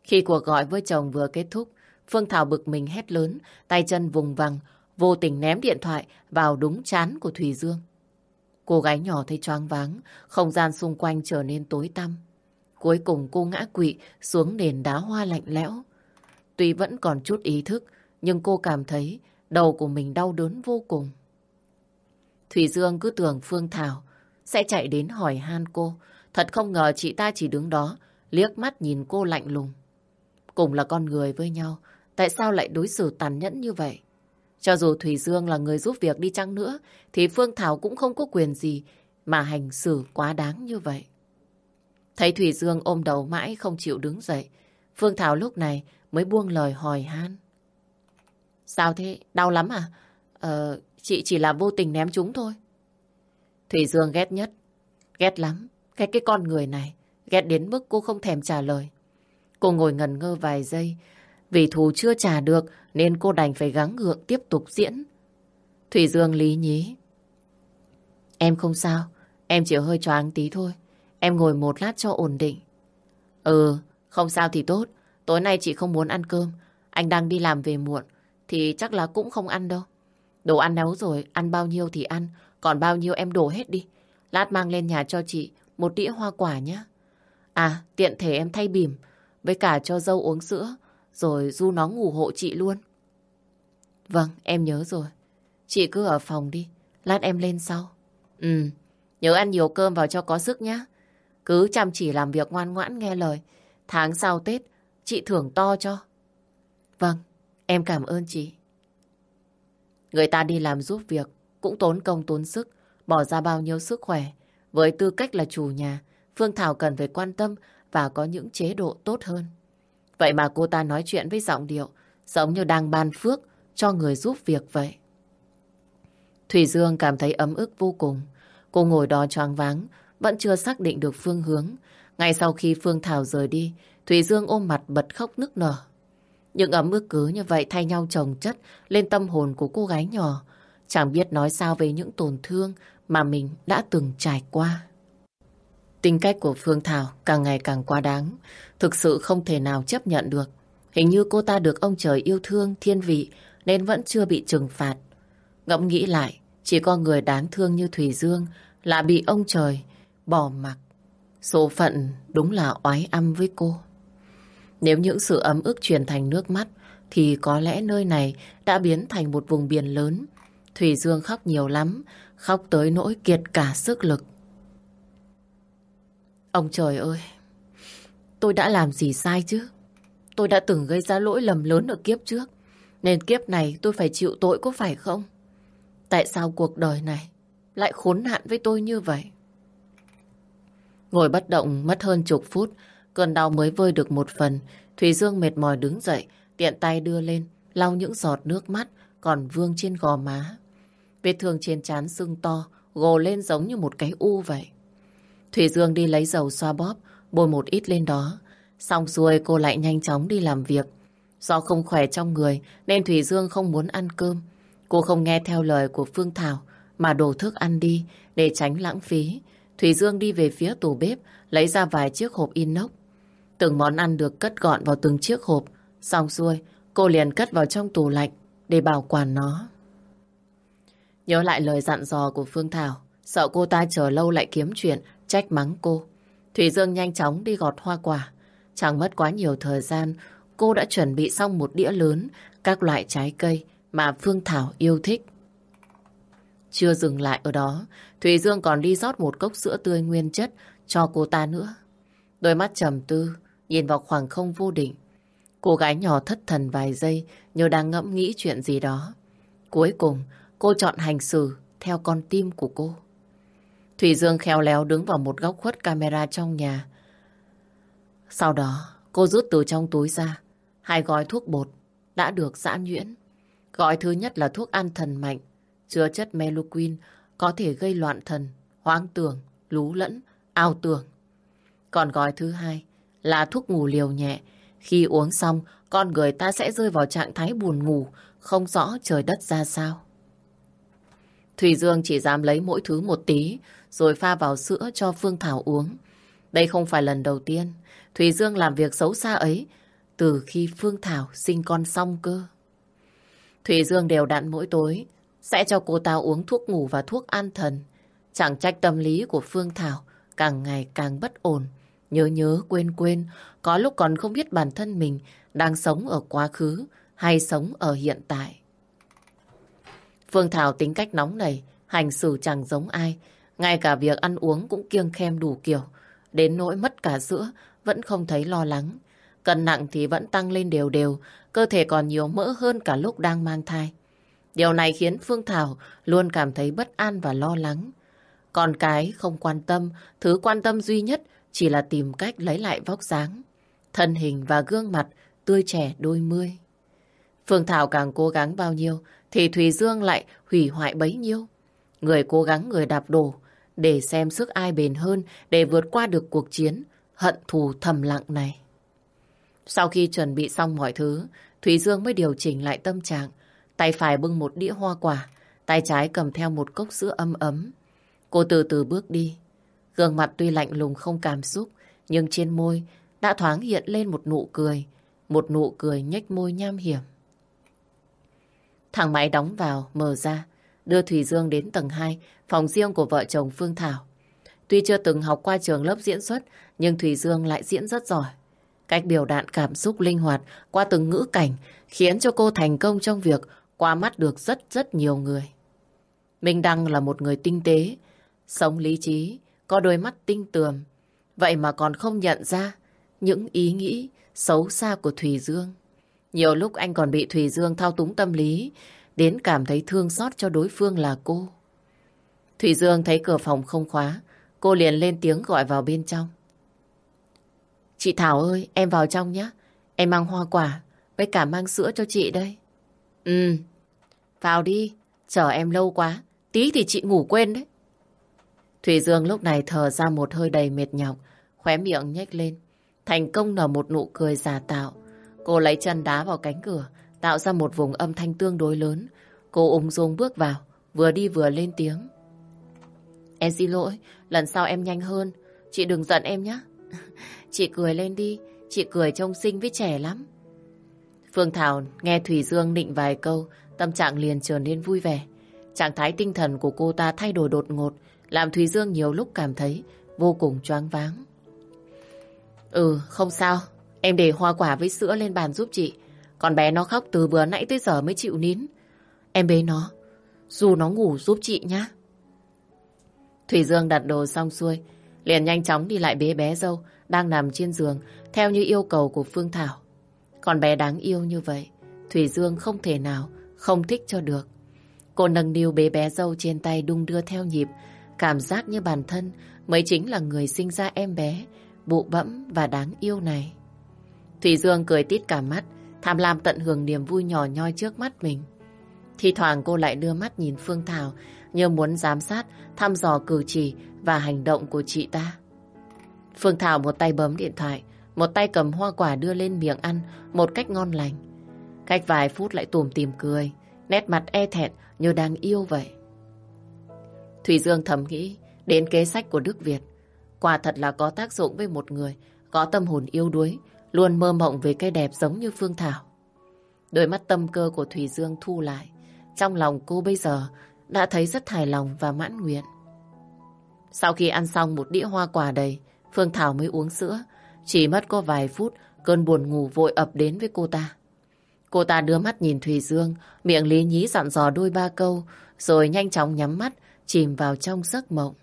Khi cuộc gọi với chồng vừa kết thúc, Phương Thảo bực mình hét lớn, tay chân vùng vằng, vô tình ném điện thoại vào đúng chán của Thùy Dương. Cô gái nhỏ thấy choáng váng, không gian xung quanh trở nên tối tăm. Cuối cùng cô ngã quỵ xuống nền đá hoa lạnh lẽo. Tuy vẫn còn chút ý thức, nhưng cô cảm thấy đầu của mình đau đớn vô cùng. Thủy Dương cứ tưởng Phương Thảo sẽ chạy đến hỏi han cô. Thật không ngờ chị ta chỉ đứng đó, liếc mắt nhìn cô lạnh lùng. Cùng là con người với nhau, tại sao lại đối xử tàn nhẫn như vậy? Cho dù Thủy Dương là người giúp việc đi chăng nữa, thì Phương Thảo cũng không có quyền gì mà hành xử quá đáng như vậy. Thấy Thủy Dương ôm đầu mãi không chịu đứng dậy, Phương Thảo lúc này mới buông lời hỏi han. Sao thế? Đau lắm à? Ờ, chị chỉ là vô tình ném chúng thôi. Thủy Dương ghét nhất. Ghét lắm. Ghét cái con người này. Ghét đến mức cô không thèm trả lời. Cô ngồi ngần ngơ vài giây. Vì thù chưa trả được nên cô đành phải gắng gượng tiếp tục diễn. Thủy Dương lý nhí. Em không sao. Em chỉ hơi choáng tí thôi. Em ngồi một lát cho ổn định. Ừ, không sao thì tốt. Tối nay chị không muốn ăn cơm. Anh đang đi làm về muộn. Thì chắc là cũng không ăn đâu. Đồ ăn nấu rồi, ăn bao nhiêu thì ăn. Còn bao nhiêu em đổ hết đi. Lát mang lên nhà cho chị một đĩa hoa quả nhé. À, tiện thể em thay bìm. Với cả cho dâu uống sữa. Rồi du nó ngủ hộ chị luôn. Vâng, em nhớ rồi. Chị cứ ở phòng đi. Lát em lên sau. Ừ, nhớ ăn nhiều cơm vào cho có sức nhé. Cứ chăm chỉ làm việc ngoan ngoãn nghe lời. Tháng sau Tết, chị thưởng to cho. Vâng, em cảm ơn chị. Người ta đi làm giúp việc, cũng tốn công tốn sức, bỏ ra bao nhiêu sức khỏe. Với tư cách là chủ nhà, Phương Thảo cần phải quan tâm và có những chế độ tốt hơn. Vậy mà cô ta nói chuyện với giọng điệu, giống như đang ban phước cho người giúp việc vậy. Thủy Dương cảm thấy ấm ức vô cùng. Cô ngồi đó choáng váng, vẫn chưa xác định được phương hướng. Ngay sau khi Phương Thảo rời đi, Thủy Dương ôm mặt bật khóc nức nở. Những ấm ức cứ như vậy thay nhau chồng chất lên tâm hồn của cô gái nhỏ. Chẳng biết nói sao về những tổn thương mà mình đã từng trải qua. Tính cách của Phương Thảo càng ngày càng quá đáng. Thực sự không thể nào chấp nhận được. Hình như cô ta được ông trời yêu thương, thiên vị nên vẫn chưa bị trừng phạt. Ngẫm nghĩ lại, chỉ có người đáng thương như Thủy Dương là bị ông trời bỏ mặc. Số phận đúng là oái âm với cô. Nếu những sự ấm ức truyền thành nước mắt thì có lẽ nơi này đã biến thành một vùng biển lớn. Thủy Dương khóc nhiều lắm, khóc tới nỗi kiệt cả sức lực. Ông trời ơi, tôi đã làm gì sai chứ? Tôi đã từng gây ra lỗi lầm lớn ở kiếp trước, nên kiếp này tôi phải chịu tội có phải không? Tại sao cuộc đời này lại khốn nạn với tôi như vậy? Ngồi bất động mất hơn chục phút, cơn đau mới vơi được một phần. Thủy Dương mệt mỏi đứng dậy, tiện tay đưa lên, lau những giọt nước mắt còn vương trên gò má. Vết thương trên trán sưng to, gồ lên giống như một cái u vậy. Thủy Dương đi lấy dầu xoa bóp, bôi một ít lên đó. Xong xuôi cô lại nhanh chóng đi làm việc. Do không khỏe trong người nên Thủy Dương không muốn ăn cơm. Cô không nghe theo lời của Phương Thảo mà đổ thức ăn đi để tránh lãng phí. Thủy Dương đi về phía tủ bếp lấy ra vài chiếc hộp inox. Từng món ăn được cất gọn vào từng chiếc hộp. Xong xuôi cô liền cất vào trong tủ lạnh để bảo quản nó. Nhớ lại lời dặn dò của Phương Thảo sợ cô ta chờ lâu lại kiếm chuyện trách mắng cô. Thủy Dương nhanh chóng đi gọt hoa quả. Chẳng mất quá nhiều thời gian, cô đã chuẩn bị xong một đĩa lớn các loại trái cây mà Phương Thảo yêu thích. Chưa dừng lại ở đó, Thủy Dương còn đi rót một cốc sữa tươi nguyên chất cho cô ta nữa. Đôi mắt trầm tư, nhìn vào khoảng không vô định. Cô gái nhỏ thất thần vài giây như đang ngẫm nghĩ chuyện gì đó. Cuối cùng, cô chọn hành xử theo con tim của cô. Thủy Dương khéo léo đứng vào một góc khuất camera trong nhà. Sau đó, cô rút từ trong túi ra hai gói thuốc bột đã được giã nhuyễn. Gói thứ nhất là thuốc an thần mạnh, chứa chất meloquin có thể gây loạn thần, hoang tưởng, lú lẫn, ao tưởng. Còn gói thứ hai là thuốc ngủ liều nhẹ. Khi uống xong, con người ta sẽ rơi vào trạng thái buồn ngủ, không rõ trời đất ra sao. Thùy Dương chỉ dám lấy mỗi thứ một tí rồi pha vào sữa cho Phương Thảo uống. Đây không phải lần đầu tiên Thùy Dương làm việc xấu xa ấy từ khi Phương Thảo sinh con xong cơ. Thùy Dương đều đặn mỗi tối sẽ cho cô ta uống thuốc ngủ và thuốc an thần. Chẳng trách tâm lý của Phương Thảo càng ngày càng bất ổn. Nhớ nhớ quên quên, có lúc còn không biết bản thân mình đang sống ở quá khứ hay sống ở hiện tại. Phương Thảo tính cách nóng nảy, hành xử chẳng giống ai. Ngay cả việc ăn uống cũng kiêng khem đủ kiểu. Đến nỗi mất cả sữa, vẫn không thấy lo lắng. Cân nặng thì vẫn tăng lên đều đều, cơ thể còn nhiều mỡ hơn cả lúc đang mang thai. Điều này khiến Phương Thảo luôn cảm thấy bất an và lo lắng. Còn cái không quan tâm, thứ quan tâm duy nhất chỉ là tìm cách lấy lại vóc dáng, thân hình và gương mặt tươi trẻ đôi mươi. Phương Thảo càng cố gắng bao nhiêu thì Thùy Dương lại hủy hoại bấy nhiêu. Người cố gắng người đạp đổ để xem sức ai bền hơn để vượt qua được cuộc chiến hận thù thầm lặng này. Sau khi chuẩn bị xong mọi thứ, Thùy Dương mới điều chỉnh lại tâm trạng. Tay phải bưng một đĩa hoa quả, tay trái cầm theo một cốc sữa ấm ấm. Cô từ từ bước đi. Gương mặt tuy lạnh lùng không cảm xúc, nhưng trên môi đã thoáng hiện lên một nụ cười. Một nụ cười nhếch môi nham hiểm. Thang máy đóng vào, mở ra, đưa Thủy Dương đến tầng 2, phòng riêng của vợ chồng Phương Thảo. Tuy chưa từng học qua trường lớp diễn xuất, nhưng Thủy Dương lại diễn rất giỏi. Cách biểu đạn cảm xúc linh hoạt qua từng ngữ cảnh khiến cho cô thành công trong việc qua mắt được rất rất nhiều người. Minh Đăng là một người tinh tế, sống lý trí, có đôi mắt tinh tường. Vậy mà còn không nhận ra những ý nghĩ xấu xa của Thùy Dương. Nhiều lúc anh còn bị Thùy Dương thao túng tâm lý, đến cảm thấy thương xót cho đối phương là cô. Thùy Dương thấy cửa phòng không khóa, cô liền lên tiếng gọi vào bên trong. Chị Thảo ơi, em vào trong nhé. Em mang hoa quả, với cả mang sữa cho chị đây. Ừ, vào đi, chờ em lâu quá, tí thì chị ngủ quên đấy. Thủy Dương lúc này thở ra một hơi đầy mệt nhọc, khóe miệng nhếch lên. Thành công nở một nụ cười giả tạo. Cô lấy chân đá vào cánh cửa, tạo ra một vùng âm thanh tương đối lớn. Cô ung dung bước vào, vừa đi vừa lên tiếng. Em xin lỗi, lần sau em nhanh hơn. Chị đừng giận em nhé. Chị cười lên đi, chị cười trông xinh với trẻ lắm. Phương Thảo nghe Thủy Dương định vài câu, tâm trạng liền trở nên vui vẻ. Trạng thái tinh thần của cô ta thay đổi đột ngột, làm Thủy Dương nhiều lúc cảm thấy vô cùng choáng váng. Ừ, không sao. Em để hoa quả với sữa lên bàn giúp chị. Còn bé nó khóc từ vừa nãy tới giờ mới chịu nín. Em bế nó, dù nó ngủ giúp chị nhé. Thủy Dương đặt đồ xong xuôi, liền nhanh chóng đi lại bế bé dâu, đang nằm trên giường, theo như yêu cầu của Phương Thảo. Còn bé đáng yêu như vậy, Thủy Dương không thể nào không thích cho được. Cô nâng niu bế bé dâu trên tay đung đưa theo nhịp, cảm giác như bản thân mới chính là người sinh ra em bé, bụ bẫm và đáng yêu này. Thủy Dương cười tít cả mắt, tham lam tận hưởng niềm vui nhỏ nhoi trước mắt mình. Thì thoảng cô lại đưa mắt nhìn Phương Thảo như muốn giám sát, thăm dò cử chỉ và hành động của chị ta. Phương Thảo một tay bấm điện thoại, một tay cầm hoa quả đưa lên miệng ăn một cách ngon lành. Cách vài phút lại tùm tìm cười, nét mặt e thẹn như đang yêu vậy. Thủy Dương thầm nghĩ đến kế sách của Đức Việt. Quả thật là có tác dụng với một người có tâm hồn yêu đuối, luôn mơ mộng về cái đẹp giống như Phương Thảo. Đôi mắt tâm cơ của Thủy Dương thu lại. Trong lòng cô bây giờ đã thấy rất hài lòng và mãn nguyện. Sau khi ăn xong một đĩa hoa quả đầy, Phương Thảo mới uống sữa. Chỉ mất có vài phút, cơn buồn ngủ vội ập đến với cô ta. Cô ta đưa mắt nhìn Thùy Dương, miệng lý nhí dặn dò đôi ba câu, rồi nhanh chóng nhắm mắt, chìm vào trong giấc mộng.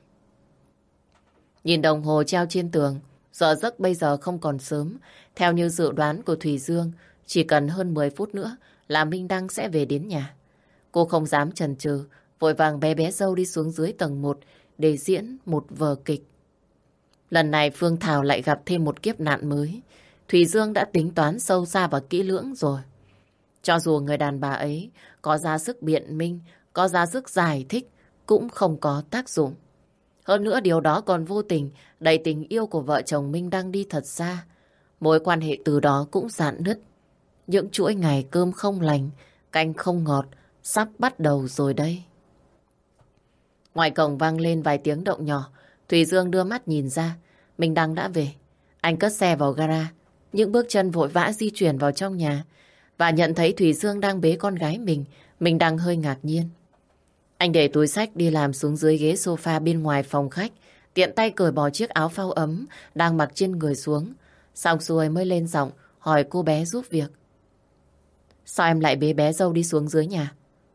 Nhìn đồng hồ treo trên tường, giờ giấc bây giờ không còn sớm. Theo như dự đoán của Thùy Dương, chỉ cần hơn 10 phút nữa là Minh Đăng sẽ về đến nhà. Cô không dám chần chừ, vội vàng bé bé dâu đi xuống dưới tầng 1 để diễn một vở kịch. Lần này Phương Thảo lại gặp thêm một kiếp nạn mới. Thủy Dương đã tính toán sâu xa và kỹ lưỡng rồi. Cho dù người đàn bà ấy có ra sức biện minh, có ra sức giải thích, cũng không có tác dụng. Hơn nữa điều đó còn vô tình đẩy tình yêu của vợ chồng Minh đang đi thật xa. Mối quan hệ từ đó cũng giãn nứt. Những chuỗi ngày cơm không lành, canh không ngọt, sắp bắt đầu rồi đây. Ngoài cổng vang lên vài tiếng động nhỏ. Thùy Dương đưa mắt nhìn ra. Minh Đăng đã về. Anh cất xe vào gara. Những bước chân vội vã di chuyển vào trong nhà. Và nhận thấy Thùy Dương đang bế con gái mình. Minh Đăng hơi ngạc nhiên. Anh để túi sách đi làm xuống dưới ghế sofa bên ngoài phòng khách. Tiện tay cởi bỏ chiếc áo phao ấm đang mặc trên người xuống. Xong xuôi mới lên giọng hỏi cô bé giúp việc. Sao em lại bế bé dâu đi xuống dưới nhà?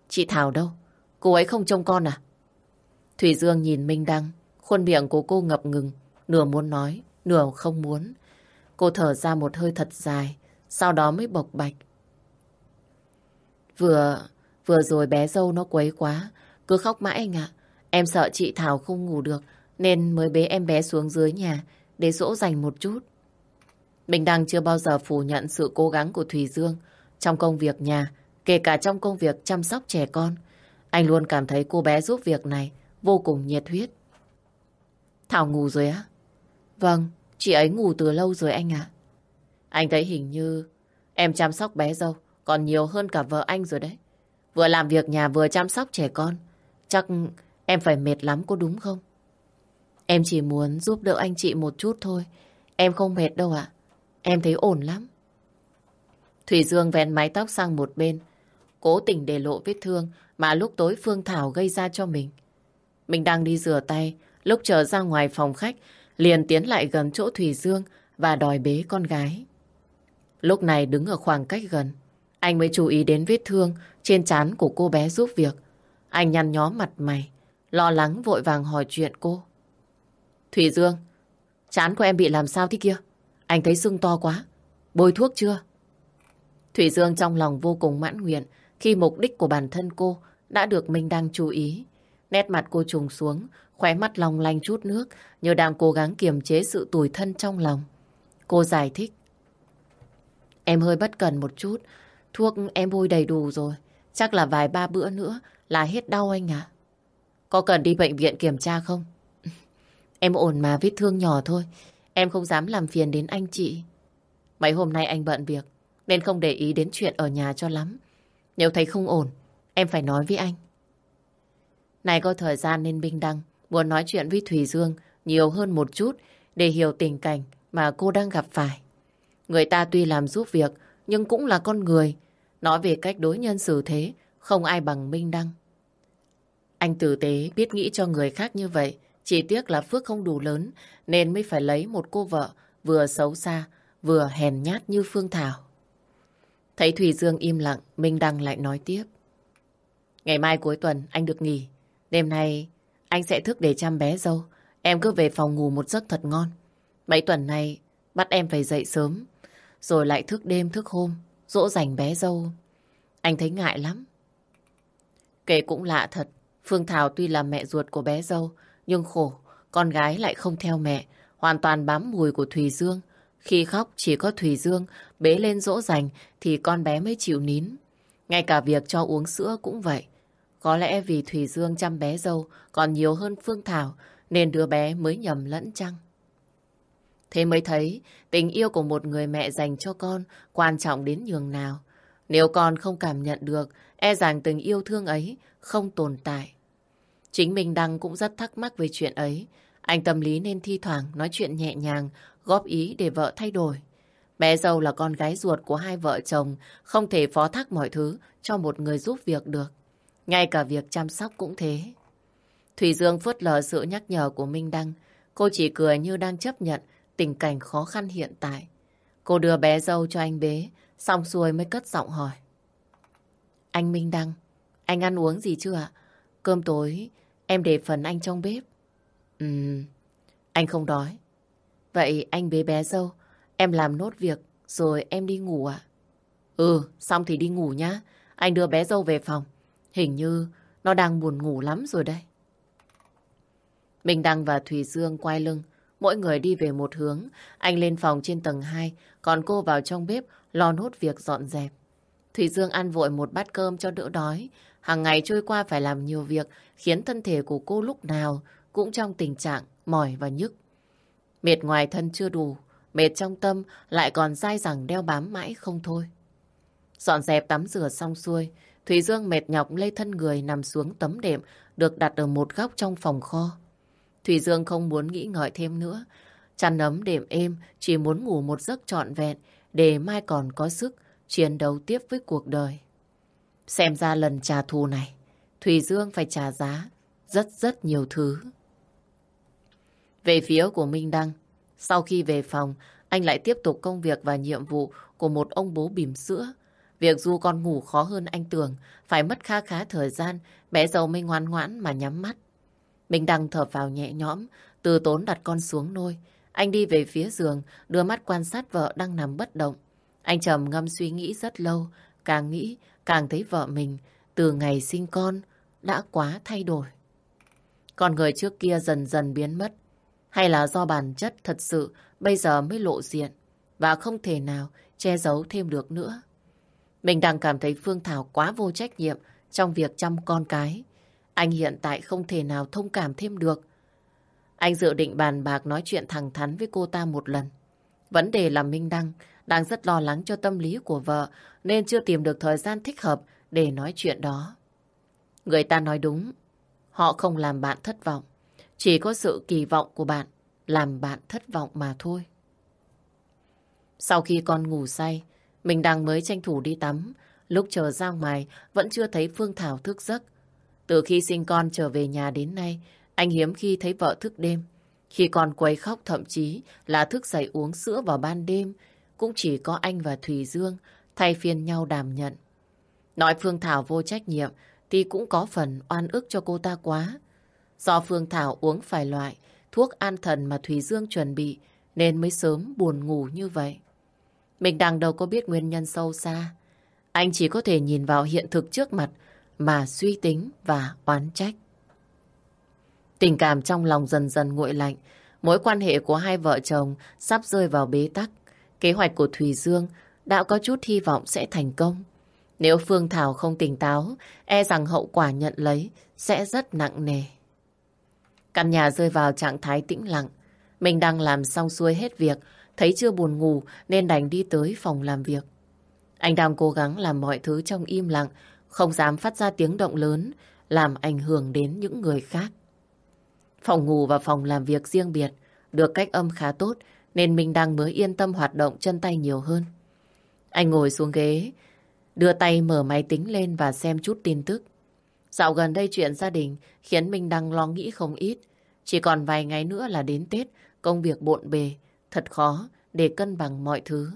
Chị Thảo đâu? Cô ấy không trông con à? Thủy Dương nhìn Minh Đăng, khuôn miệng của cô ngập ngừng, nửa muốn nói, nửa không muốn. Cô thở ra một hơi thật dài, sau đó mới bộc bạch. Vừa, vừa rồi bé dâu nó quấy quá, cứ khóc mãi anh ạ. Em sợ chị Thảo không ngủ được, nên mới bế em bé xuống dưới nhà để dỗ dành một chút. Bình Đăng chưa bao giờ phủ nhận sự cố gắng của Thùy Dương trong công việc nhà, kể cả trong công việc chăm sóc trẻ con. Anh luôn cảm thấy cô bé giúp việc này vô cùng nhiệt huyết. Thảo ngủ rồi á? Vâng, chị ấy ngủ từ lâu rồi anh ạ. Anh thấy hình như em chăm sóc bé dâu còn nhiều hơn cả vợ anh rồi đấy. Vừa làm việc nhà vừa chăm sóc trẻ con. Chắc em phải mệt lắm có đúng không? Em chỉ muốn giúp đỡ anh chị một chút thôi. Em không mệt đâu ạ. Em thấy ổn lắm. Thủy Dương vén mái tóc sang một bên. Cố tình để lộ vết thương mà lúc tối Phương Thảo gây ra cho mình. Mình đang đi rửa tay. Lúc chờ ra ngoài phòng khách, liền tiến lại gần chỗ Thủy Dương và đòi bế con gái. Lúc này đứng ở khoảng cách gần. Anh mới chú ý đến vết thương trên trán của cô bé giúp việc. Anh nhăn nhó mặt mày, lo lắng vội vàng hỏi chuyện cô. Thủy Dương, chán của em bị làm sao thế kia? Anh thấy sưng to quá. Bôi thuốc chưa? Thủy Dương trong lòng vô cùng mãn nguyện khi mục đích của bản thân cô đã được Minh Đăng chú ý. Nét mặt cô trùng xuống, khóe mắt long lanh chút nước như đang cố gắng kiềm chế sự tủi thân trong lòng. Cô giải thích. Em hơi bất cần một chút. Thuốc em bôi đầy đủ rồi. Chắc là vài ba bữa nữa là hết đau anh ạ. Có cần đi bệnh viện kiểm tra không? Em ổn mà vết thương nhỏ thôi. Em không dám làm phiền đến anh chị. Mấy hôm nay anh bận việc, nên không để ý đến chuyện ở nhà cho lắm. Nếu thấy không ổn, em phải nói với anh. Này có thời gian nên minh Đăng muốn nói chuyện với Thùy Dương nhiều hơn một chút để hiểu tình cảnh mà cô đang gặp phải. Người ta tuy làm giúp việc, nhưng cũng là con người. Nói về cách đối nhân xử thế, không ai bằng Minh Đăng. Anh tử tế biết nghĩ cho người khác như vậy, chỉ tiếc là phước không đủ lớn nên mới phải lấy một cô vợ vừa xấu xa, vừa hèn nhát như Phương Thảo. Thấy thủy Dương im lặng, Minh Đăng lại nói tiếp. Ngày mai cuối tuần anh được nghỉ. Đêm nay anh sẽ thức để chăm bé dâu. Em cứ về phòng ngủ một giấc thật ngon. Mấy tuần này bắt em phải dậy sớm. Rồi lại thức đêm thức hôm, dỗ dành bé dâu. Anh thấy ngại lắm. Kể cũng lạ thật. Phương Thảo tuy là mẹ ruột của bé dâu, nhưng khổ, con gái lại không theo mẹ, hoàn toàn bám mùi của Thùy Dương. Khi khóc chỉ có Thùy Dương bế lên dỗ dành thì con bé mới chịu nín. Ngay cả việc cho uống sữa cũng vậy. Có lẽ vì Thùy Dương chăm bé dâu còn nhiều hơn Phương Thảo nên đứa bé mới nhầm lẫn chăng. Thế mới thấy tình yêu của một người mẹ dành cho con quan trọng đến nhường nào. Nếu con không cảm nhận được, e rằng tình yêu thương ấy không tồn tại. Chính mình Đăng cũng rất thắc mắc về chuyện ấy. Anh tâm lý nên thi thoảng nói chuyện nhẹ nhàng, góp ý để vợ thay đổi. Bé dâu là con gái ruột của hai vợ chồng, không thể phó thác mọi thứ cho một người giúp việc được. Ngay cả việc chăm sóc cũng thế. Thủy Dương phớt lờ sự nhắc nhở của Minh Đăng. Cô chỉ cười như đang chấp nhận tình cảnh khó khăn hiện tại. Cô đưa bé dâu cho anh bế, xong xuôi mới cất giọng hỏi. Anh Minh Đăng, anh ăn uống gì chưa ạ? Cơm tối em để phần anh trong bếp. Ừm, anh không đói. Vậy anh bế bé dâu, em làm nốt việc rồi em đi ngủ ạ. Ừ, xong thì đi ngủ nhá. Anh đưa bé dâu về phòng. Hình như nó đang buồn ngủ lắm rồi đây. Minh Đăng và Thùy Dương quay lưng, mỗi người đi về một hướng. Anh lên phòng trên tầng 2, còn cô vào trong bếp lo nốt việc dọn dẹp. Thùy Dương ăn vội một bát cơm cho đỡ đói. Hàng ngày trôi qua phải làm nhiều việc, khiến thân thể của cô lúc nào cũng trong tình trạng mỏi và nhức. Mệt ngoài thân chưa đủ, mệt trong tâm lại còn dai dẳng đeo bám mãi không thôi. Dọn dẹp tắm rửa xong xuôi, Thủy Dương mệt nhọc lê thân người nằm xuống tấm đệm được đặt ở một góc trong phòng kho. Thủy Dương không muốn nghĩ ngợi thêm nữa. Chăn ấm đệm êm, chỉ muốn ngủ một giấc trọn vẹn để mai còn có sức chiến đấu tiếp với cuộc đời. Xem ra lần trả thù này, Thùy Dương phải trả giá rất rất nhiều thứ. Về phía của Minh Đăng, sau khi về phòng, anh lại tiếp tục công việc và nhiệm vụ của một ông bố bìm sữa. Việc du con ngủ khó hơn anh tưởng, phải mất kha khá thời gian, bé dâu mới ngoan ngoãn mà nhắm mắt. Minh Đăng thở vào nhẹ nhõm, từ tốn đặt con xuống nôi. Anh đi về phía giường, đưa mắt quan sát vợ đang nằm bất động. Anh trầm ngâm suy nghĩ rất lâu, càng nghĩ càng thấy vợ mình từ ngày sinh con đã quá thay đổi. con người trước kia dần dần biến mất, hay là do bản chất thật sự bây giờ mới lộ diện và không thể nào che giấu thêm được nữa. Mình đang cảm thấy Phương Thảo quá vô trách nhiệm trong việc chăm con cái. Anh hiện tại không thể nào thông cảm thêm được. Anh dự định bàn bạc nói chuyện thẳng thắn với cô ta một lần. Vấn đề là Minh Đăng đang rất lo lắng cho tâm lý của vợ nên chưa tìm được thời gian thích hợp để nói chuyện đó. Người ta nói đúng, họ không làm bạn thất vọng. Chỉ có sự kỳ vọng của bạn làm bạn thất vọng mà thôi. Sau khi con ngủ say, mình đang mới tranh thủ đi tắm. Lúc chờ ra ngoài, vẫn chưa thấy Phương Thảo thức giấc. Từ khi sinh con trở về nhà đến nay, anh hiếm khi thấy vợ thức đêm. Khi con quấy khóc thậm chí là thức dậy uống sữa vào ban đêm, cũng chỉ có anh và Thùy Dương thay phiên nhau đàm nhận. Nói Phương Thảo vô trách nhiệm thì cũng có phần oan ức cho cô ta quá. Do Phương Thảo uống phải loại thuốc an thần mà Thùy Dương chuẩn bị, nên mới sớm buồn ngủ như vậy. Mình đang đâu có biết nguyên nhân sâu xa. Anh chỉ có thể nhìn vào hiện thực trước mặt mà suy tính và oán trách. Tình cảm trong lòng dần dần nguội lạnh. Mối quan hệ của hai vợ chồng sắp rơi vào bế tắc. Kế hoạch của Thùy Dương đã có chút hy vọng sẽ thành công. Nếu Phương Thảo không tỉnh táo, e rằng hậu quả nhận lấy sẽ rất nặng nề. Căn nhà rơi vào trạng thái tĩnh lặng. Mình đang làm xong xuôi hết việc, thấy chưa buồn ngủ nên đành đi tới phòng làm việc. Anh đang cố gắng làm mọi thứ trong im lặng, không dám phát ra tiếng động lớn, làm ảnh hưởng đến những người khác. Phòng ngủ và phòng làm việc riêng biệt, được cách âm khá tốt nên mình đang mới yên tâm hoạt động chân tay nhiều hơn. Anh ngồi xuống ghế, đưa tay mở máy tính lên và xem chút tin tức. Dạo gần đây chuyện gia đình khiến mình đang lo nghĩ không ít. Chỉ còn vài ngày nữa là đến Tết, công việc bộn bề, thật khó để cân bằng mọi thứ.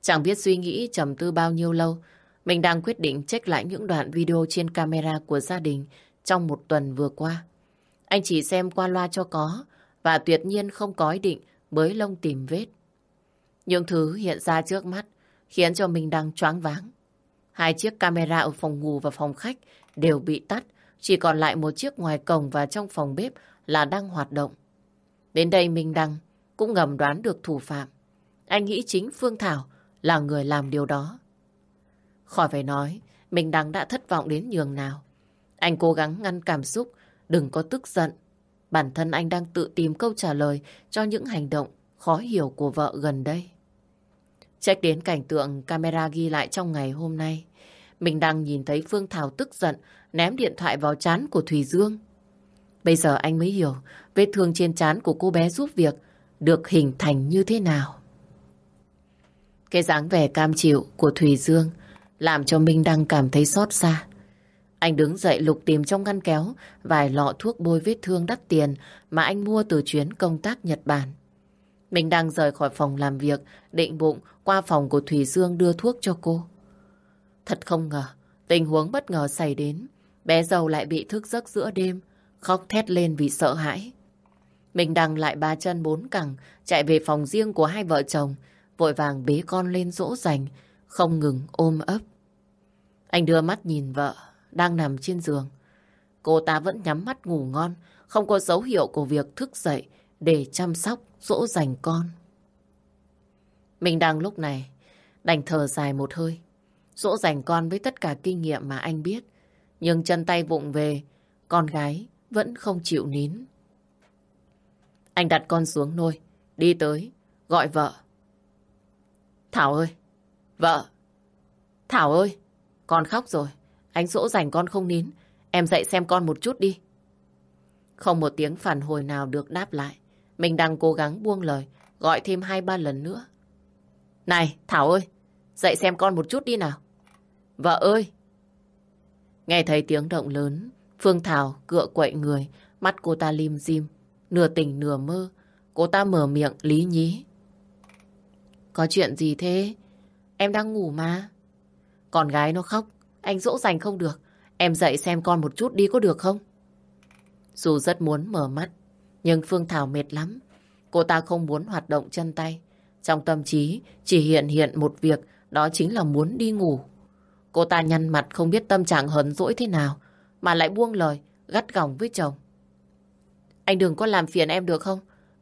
Chẳng biết suy nghĩ trầm tư bao nhiêu lâu, mình đang quyết định check lại những đoạn video trên camera của gia đình trong một tuần vừa qua. Anh chỉ xem qua loa cho có và tuyệt nhiên không có ý định bới lông tìm vết. Những thứ hiện ra trước mắt khiến cho mình đang choáng váng. Hai chiếc camera ở phòng ngủ và phòng khách đều bị tắt, chỉ còn lại một chiếc ngoài cổng và trong phòng bếp là đang hoạt động. Đến đây Minh Đăng cũng ngầm đoán được thủ phạm. Anh nghĩ chính Phương Thảo là người làm điều đó. Khỏi phải nói, Minh Đăng đã thất vọng đến nhường nào. Anh cố gắng ngăn cảm xúc, đừng có tức giận. Bản thân anh đang tự tìm câu trả lời cho những hành động khó hiểu của vợ gần đây. Check đến cảnh tượng camera ghi lại trong ngày hôm nay. Mình đang nhìn thấy Phương Thảo tức giận, ném điện thoại vào chán của Thùy Dương. Bây giờ anh mới hiểu vết thương trên chán của cô bé giúp việc được hình thành như thế nào. Cái dáng vẻ cam chịu của Thùy Dương làm cho Minh đang cảm thấy xót xa. Anh đứng dậy lục tìm trong ngăn kéo vài lọ thuốc bôi vết thương đắt tiền mà anh mua từ chuyến công tác Nhật Bản. Mình đang rời khỏi phòng làm việc, định bụng qua phòng của Thủy Dương đưa thuốc cho cô. Thật không ngờ, tình huống bất ngờ xảy đến. Bé giàu lại bị thức giấc giữa đêm, khóc thét lên vì sợ hãi. Mình đang lại ba chân bốn cẳng, chạy về phòng riêng của hai vợ chồng, vội vàng bế con lên dỗ dành, không ngừng ôm ấp. Anh đưa mắt nhìn vợ, đang nằm trên giường. Cô ta vẫn nhắm mắt ngủ ngon, không có dấu hiệu của việc thức dậy để chăm sóc, dỗ dành con. Mình đang lúc này đành thở dài một hơi, dỗ dành con với tất cả kinh nghiệm mà anh biết. Nhưng chân tay vụng về, con gái vẫn không chịu nín. Anh đặt con xuống nôi, đi tới, gọi vợ. Thảo ơi! Vợ! Thảo ơi! con khóc rồi. Anh dỗ dành con không nín. Em dậy xem con một chút đi. Không một tiếng phản hồi nào được đáp lại. Mình đang cố gắng buông lời, gọi thêm hai ba lần nữa. Này, Thảo ơi, dậy xem con một chút đi nào. Vợ ơi! Nghe thấy tiếng động lớn, Phương Thảo cựa quậy người, mắt cô ta lim dim, nửa tỉnh nửa mơ. Cô ta mở miệng lý nhí. Có chuyện gì thế? Em đang ngủ mà. Con gái nó khóc, anh dỗ dành không được. Em dậy xem con một chút đi có được không? Dù rất muốn mở mắt, nhưng Phương Thảo mệt lắm. Cô ta không muốn hoạt động chân tay. Trong tâm trí chỉ hiện hiện một việc, đó chính là muốn đi ngủ. Cô ta nhăn mặt không biết tâm trạng hấn dỗi thế nào, mà lại buông lời, gắt gỏng với chồng. Anh đừng có làm phiền em được không?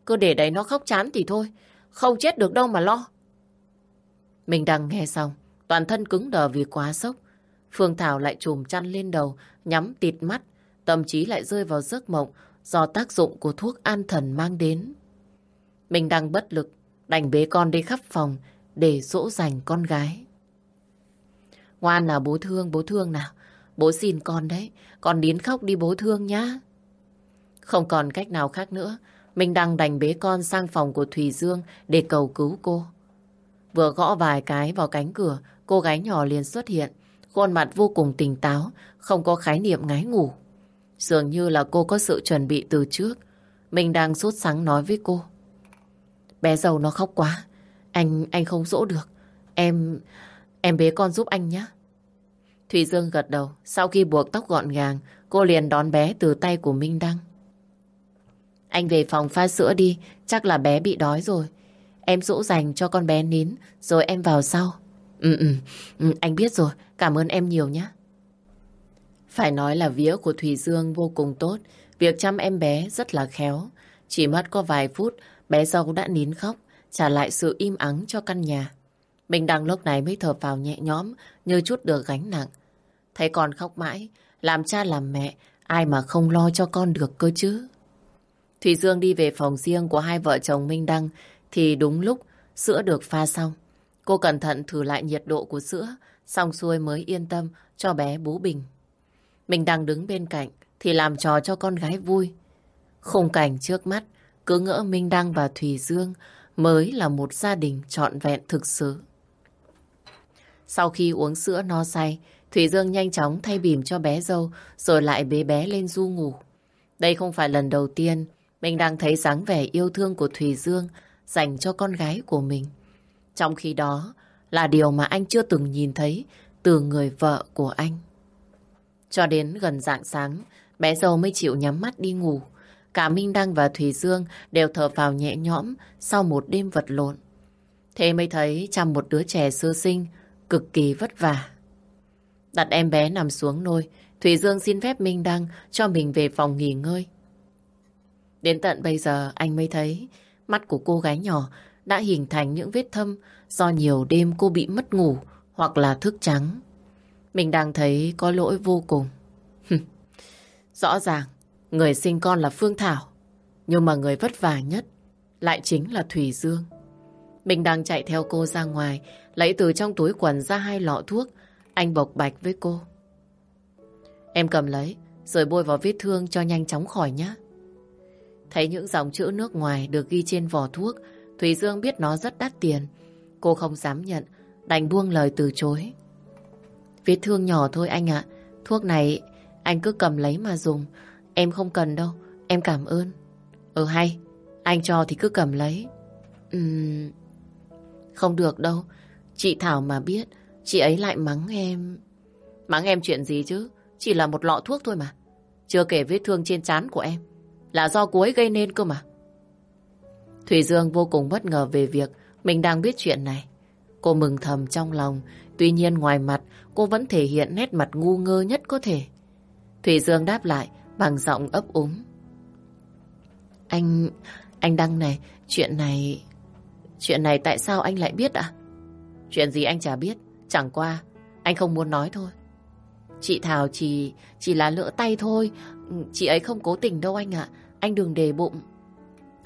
Cứ để đấy nó khóc chán thì thôi. Không chết được đâu mà lo. Mình đang nghe xong, toàn thân cứng đờ vì quá sốc. Phương Thảo lại trùm chăn lên đầu, nhắm tịt mắt, tâm trí lại rơi vào giấc mộng do tác dụng của thuốc an thần mang đến. Mình đang bất lực, đành bế con đi khắp phòng để dỗ dành con gái. Ngoan nào bố thương, bố thương nào. Bố xin con đấy, con đến khóc đi bố thương nhá. Không còn cách nào khác nữa, mình đang đành bế con sang phòng của Thùy Dương để cầu cứu cô. Vừa gõ vài cái vào cánh cửa, cô gái nhỏ liền xuất hiện. Khuôn mặt vô cùng tỉnh táo, không có khái niệm ngái ngủ. Dường như là cô có sự chuẩn bị từ trước. Mình đang sốt sắng nói với cô. Bé giàu nó khóc quá. Anh, anh không dỗ được. Em, em bế con giúp anh nhé. Thủy Dương gật đầu. Sau khi buộc tóc gọn gàng, cô liền đón bé từ tay của Minh Đăng. Anh về phòng pha sữa đi, chắc là bé bị đói rồi. Em dỗ dành cho con bé nín, rồi em vào sau. Ừ, ừ, ừ, anh biết rồi, cảm ơn em nhiều nhé. Phải nói là vía của Thùy Dương vô cùng tốt, việc chăm em bé rất là khéo. Chỉ mất có vài phút, bé dâu đã nín khóc, trả lại sự im ắng cho căn nhà. Mình đang lúc này mới thở vào nhẹ nhõm, như chút được gánh nặng. Thấy con khóc mãi, làm cha làm mẹ, ai mà không lo cho con được cơ chứ. Thủy Dương đi về phòng riêng của hai vợ chồng Minh Đăng thì đúng lúc sữa được pha xong. Cô cẩn thận thử lại nhiệt độ của sữa, xong xuôi mới yên tâm cho bé bú bình. Mình đang đứng bên cạnh thì làm trò cho con gái vui. Khung cảnh trước mắt, cứ ngỡ Minh Đăng và Thùy Dương mới là một gia đình trọn vẹn thực sự. Sau khi uống sữa no say, Thủy Dương nhanh chóng thay bìm cho bé dâu rồi lại bế bé lên du ngủ. Đây không phải lần đầu tiên mình đang thấy dáng vẻ yêu thương của Thùy Dương dành cho con gái của mình. Trong khi đó là điều mà anh chưa từng nhìn thấy từ người vợ của anh. Cho đến gần rạng sáng, bé dâu mới chịu nhắm mắt đi ngủ. Cả Minh Đăng và Thùy Dương đều thở vào nhẹ nhõm sau một đêm vật lộn. Thế mới thấy chăm một đứa trẻ sơ sinh cực kỳ vất vả. Đặt em bé nằm xuống nôi, Thùy Dương xin phép Minh Đăng cho mình về phòng nghỉ ngơi. Đến tận bây giờ anh mới thấy mắt của cô gái nhỏ đã hình thành những vết thâm do nhiều đêm cô bị mất ngủ hoặc là thức trắng. Mình đang thấy có lỗi vô cùng. Rõ ràng, người sinh con là Phương Thảo, nhưng mà người vất vả nhất lại chính là Thủy Dương. Mình đang chạy theo cô ra ngoài, lấy từ trong túi quần ra hai lọ thuốc, anh bộc bạch với cô. Em cầm lấy, rồi bôi vào vết thương cho nhanh chóng khỏi nhé. Thấy những dòng chữ nước ngoài được ghi trên vỏ thuốc, Thủy Dương biết nó rất đắt tiền. Cô không dám nhận, đành buông lời từ chối. Vết thương nhỏ thôi anh ạ, thuốc này anh cứ cầm lấy mà dùng. Em không cần đâu, em cảm ơn. Ừ hay, anh cho thì cứ cầm lấy. Uhm, không được đâu, chị Thảo mà biết, chị ấy lại mắng em. Mắng em chuyện gì chứ, chỉ là một lọ thuốc thôi mà. Chưa kể vết thương trên trán của em. Là do cô ấy gây nên cơ mà. Thủy Dương vô cùng bất ngờ về việc mình đang biết chuyện này. Cô mừng thầm trong lòng, tuy nhiên ngoài mặt cô vẫn thể hiện nét mặt ngu ngơ nhất có thể. Thủy Dương đáp lại bằng giọng ấp úng. Anh, anh Đăng này, chuyện này... Chuyện này tại sao anh lại biết ạ? Chuyện gì anh chả biết, chẳng qua, anh không muốn nói thôi. Chị Thảo chỉ, chỉ là lỡ tay thôi, chị ấy không cố tình đâu anh ạ. Anh đừng đề bụng.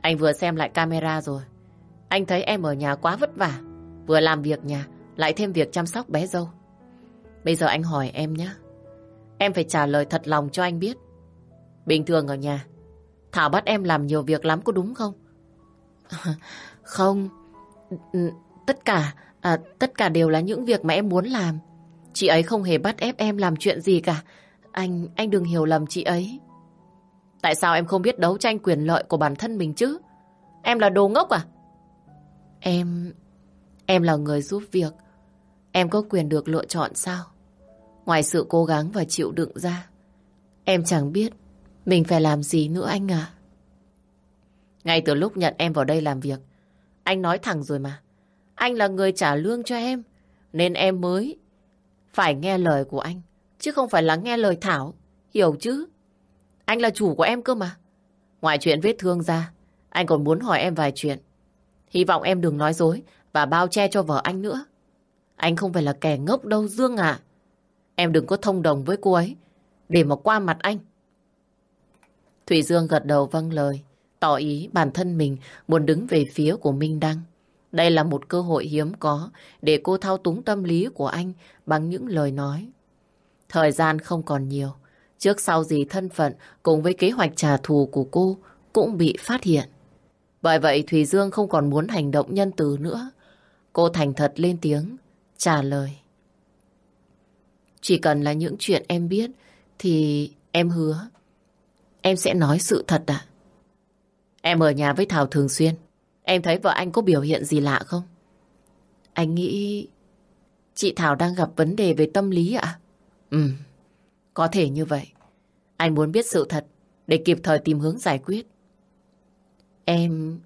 Anh vừa xem lại camera rồi. Anh thấy em ở nhà quá vất vả. Vừa làm việc nhà, lại thêm việc chăm sóc bé dâu. Bây giờ anh hỏi em nhé. Em phải trả lời thật lòng cho anh biết. Bình thường ở nhà, Thảo bắt em làm nhiều việc lắm có đúng không? không, tất cả, à, tất cả đều là những việc mà em muốn làm. Chị ấy không hề bắt ép em làm chuyện gì cả. Anh, anh đừng hiểu lầm chị ấy. Tại sao em không biết đấu tranh quyền lợi của bản thân mình chứ? Em là đồ ngốc à? Em... Em là người giúp việc. Em có quyền được lựa chọn sao? Ngoài sự cố gắng và chịu đựng ra, em chẳng biết mình phải làm gì nữa anh à. Ngay từ lúc nhận em vào đây làm việc, anh nói thẳng rồi mà. Anh là người trả lương cho em, nên em mới phải nghe lời của anh, chứ không phải là nghe lời Thảo. Hiểu chứ? Anh là chủ của em cơ mà. Ngoài chuyện vết thương ra, anh còn muốn hỏi em vài chuyện. Hy vọng em đừng nói dối và bao che cho vợ anh nữa. Anh không phải là kẻ ngốc đâu Dương à. Em đừng có thông đồng với cô ấy để mà qua mặt anh. Thủy Dương gật đầu vâng lời, tỏ ý bản thân mình muốn đứng về phía của Minh Đăng. Đây là một cơ hội hiếm có để cô thao túng tâm lý của anh bằng những lời nói. Thời gian không còn nhiều. Trước sau gì thân phận cùng với kế hoạch trả thù của cô cũng bị phát hiện. Bởi vậy Thùy Dương không còn muốn hành động nhân từ nữa. Cô thành thật lên tiếng, trả lời. Chỉ cần là những chuyện em biết thì em hứa em sẽ nói sự thật ạ. Em ở nhà với Thảo thường xuyên. Em thấy vợ anh có biểu hiện gì lạ không? Anh nghĩ chị Thảo đang gặp vấn đề về tâm lý ạ? ừm có thể như vậy. Anh muốn biết sự thật để kịp thời tìm hướng giải quyết. Em,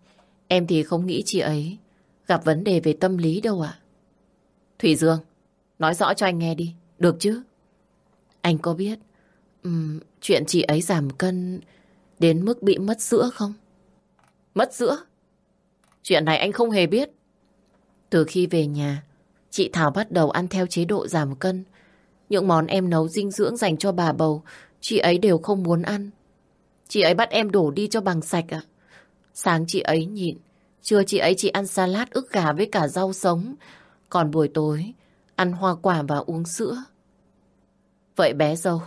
em thì không nghĩ chị ấy gặp vấn đề về tâm lý đâu ạ. Thủy Dương, nói rõ cho anh nghe đi, được chứ? Anh có biết um, chuyện chị ấy giảm cân đến mức bị mất sữa không? Mất sữa? Chuyện này anh không hề biết. Từ khi về nhà, chị Thảo bắt đầu ăn theo chế độ giảm cân. Những món em nấu dinh dưỡng dành cho bà bầu, chị ấy đều không muốn ăn. Chị ấy bắt em đổ đi cho bằng sạch ạ. Sáng chị ấy nhịn, trưa chị ấy chỉ ăn salad ức gà với cả rau sống. Còn buổi tối, ăn hoa quả và uống sữa. Vậy bé dâu,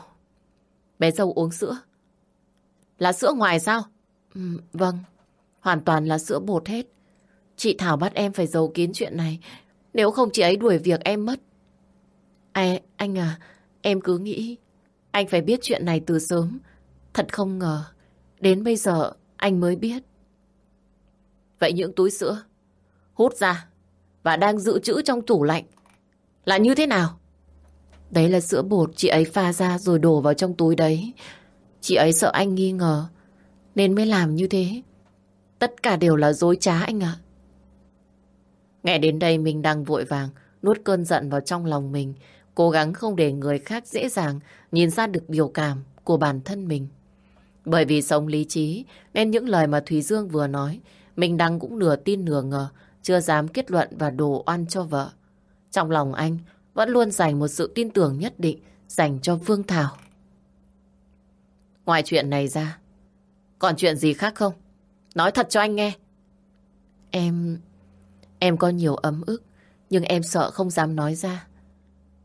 bé dâu uống sữa. Là sữa ngoài sao? Ừ, vâng, hoàn toàn là sữa bột hết. Chị Thảo bắt em phải giấu kín chuyện này, nếu không chị ấy đuổi việc em mất. À, anh à, em cứ nghĩ anh phải biết chuyện này từ sớm. Thật không ngờ, đến bây giờ anh mới biết. Vậy những túi sữa hút ra và đang dự trữ trong tủ lạnh là như thế nào? Đấy là sữa bột chị ấy pha ra rồi đổ vào trong túi đấy. Chị ấy sợ anh nghi ngờ nên mới làm như thế. Tất cả đều là dối trá anh ạ. Nghe đến đây mình đang vội vàng nuốt cơn giận vào trong lòng mình cố gắng không để người khác dễ dàng nhìn ra được biểu cảm của bản thân mình. Bởi vì sống lý trí nên những lời mà Thùy Dương vừa nói mình đang cũng nửa tin nửa ngờ chưa dám kết luận và đồ oan cho vợ. Trong lòng anh vẫn luôn dành một sự tin tưởng nhất định dành cho Phương Thảo. Ngoài chuyện này ra, còn chuyện gì khác không? Nói thật cho anh nghe. Em... Em có nhiều ấm ức, nhưng em sợ không dám nói ra.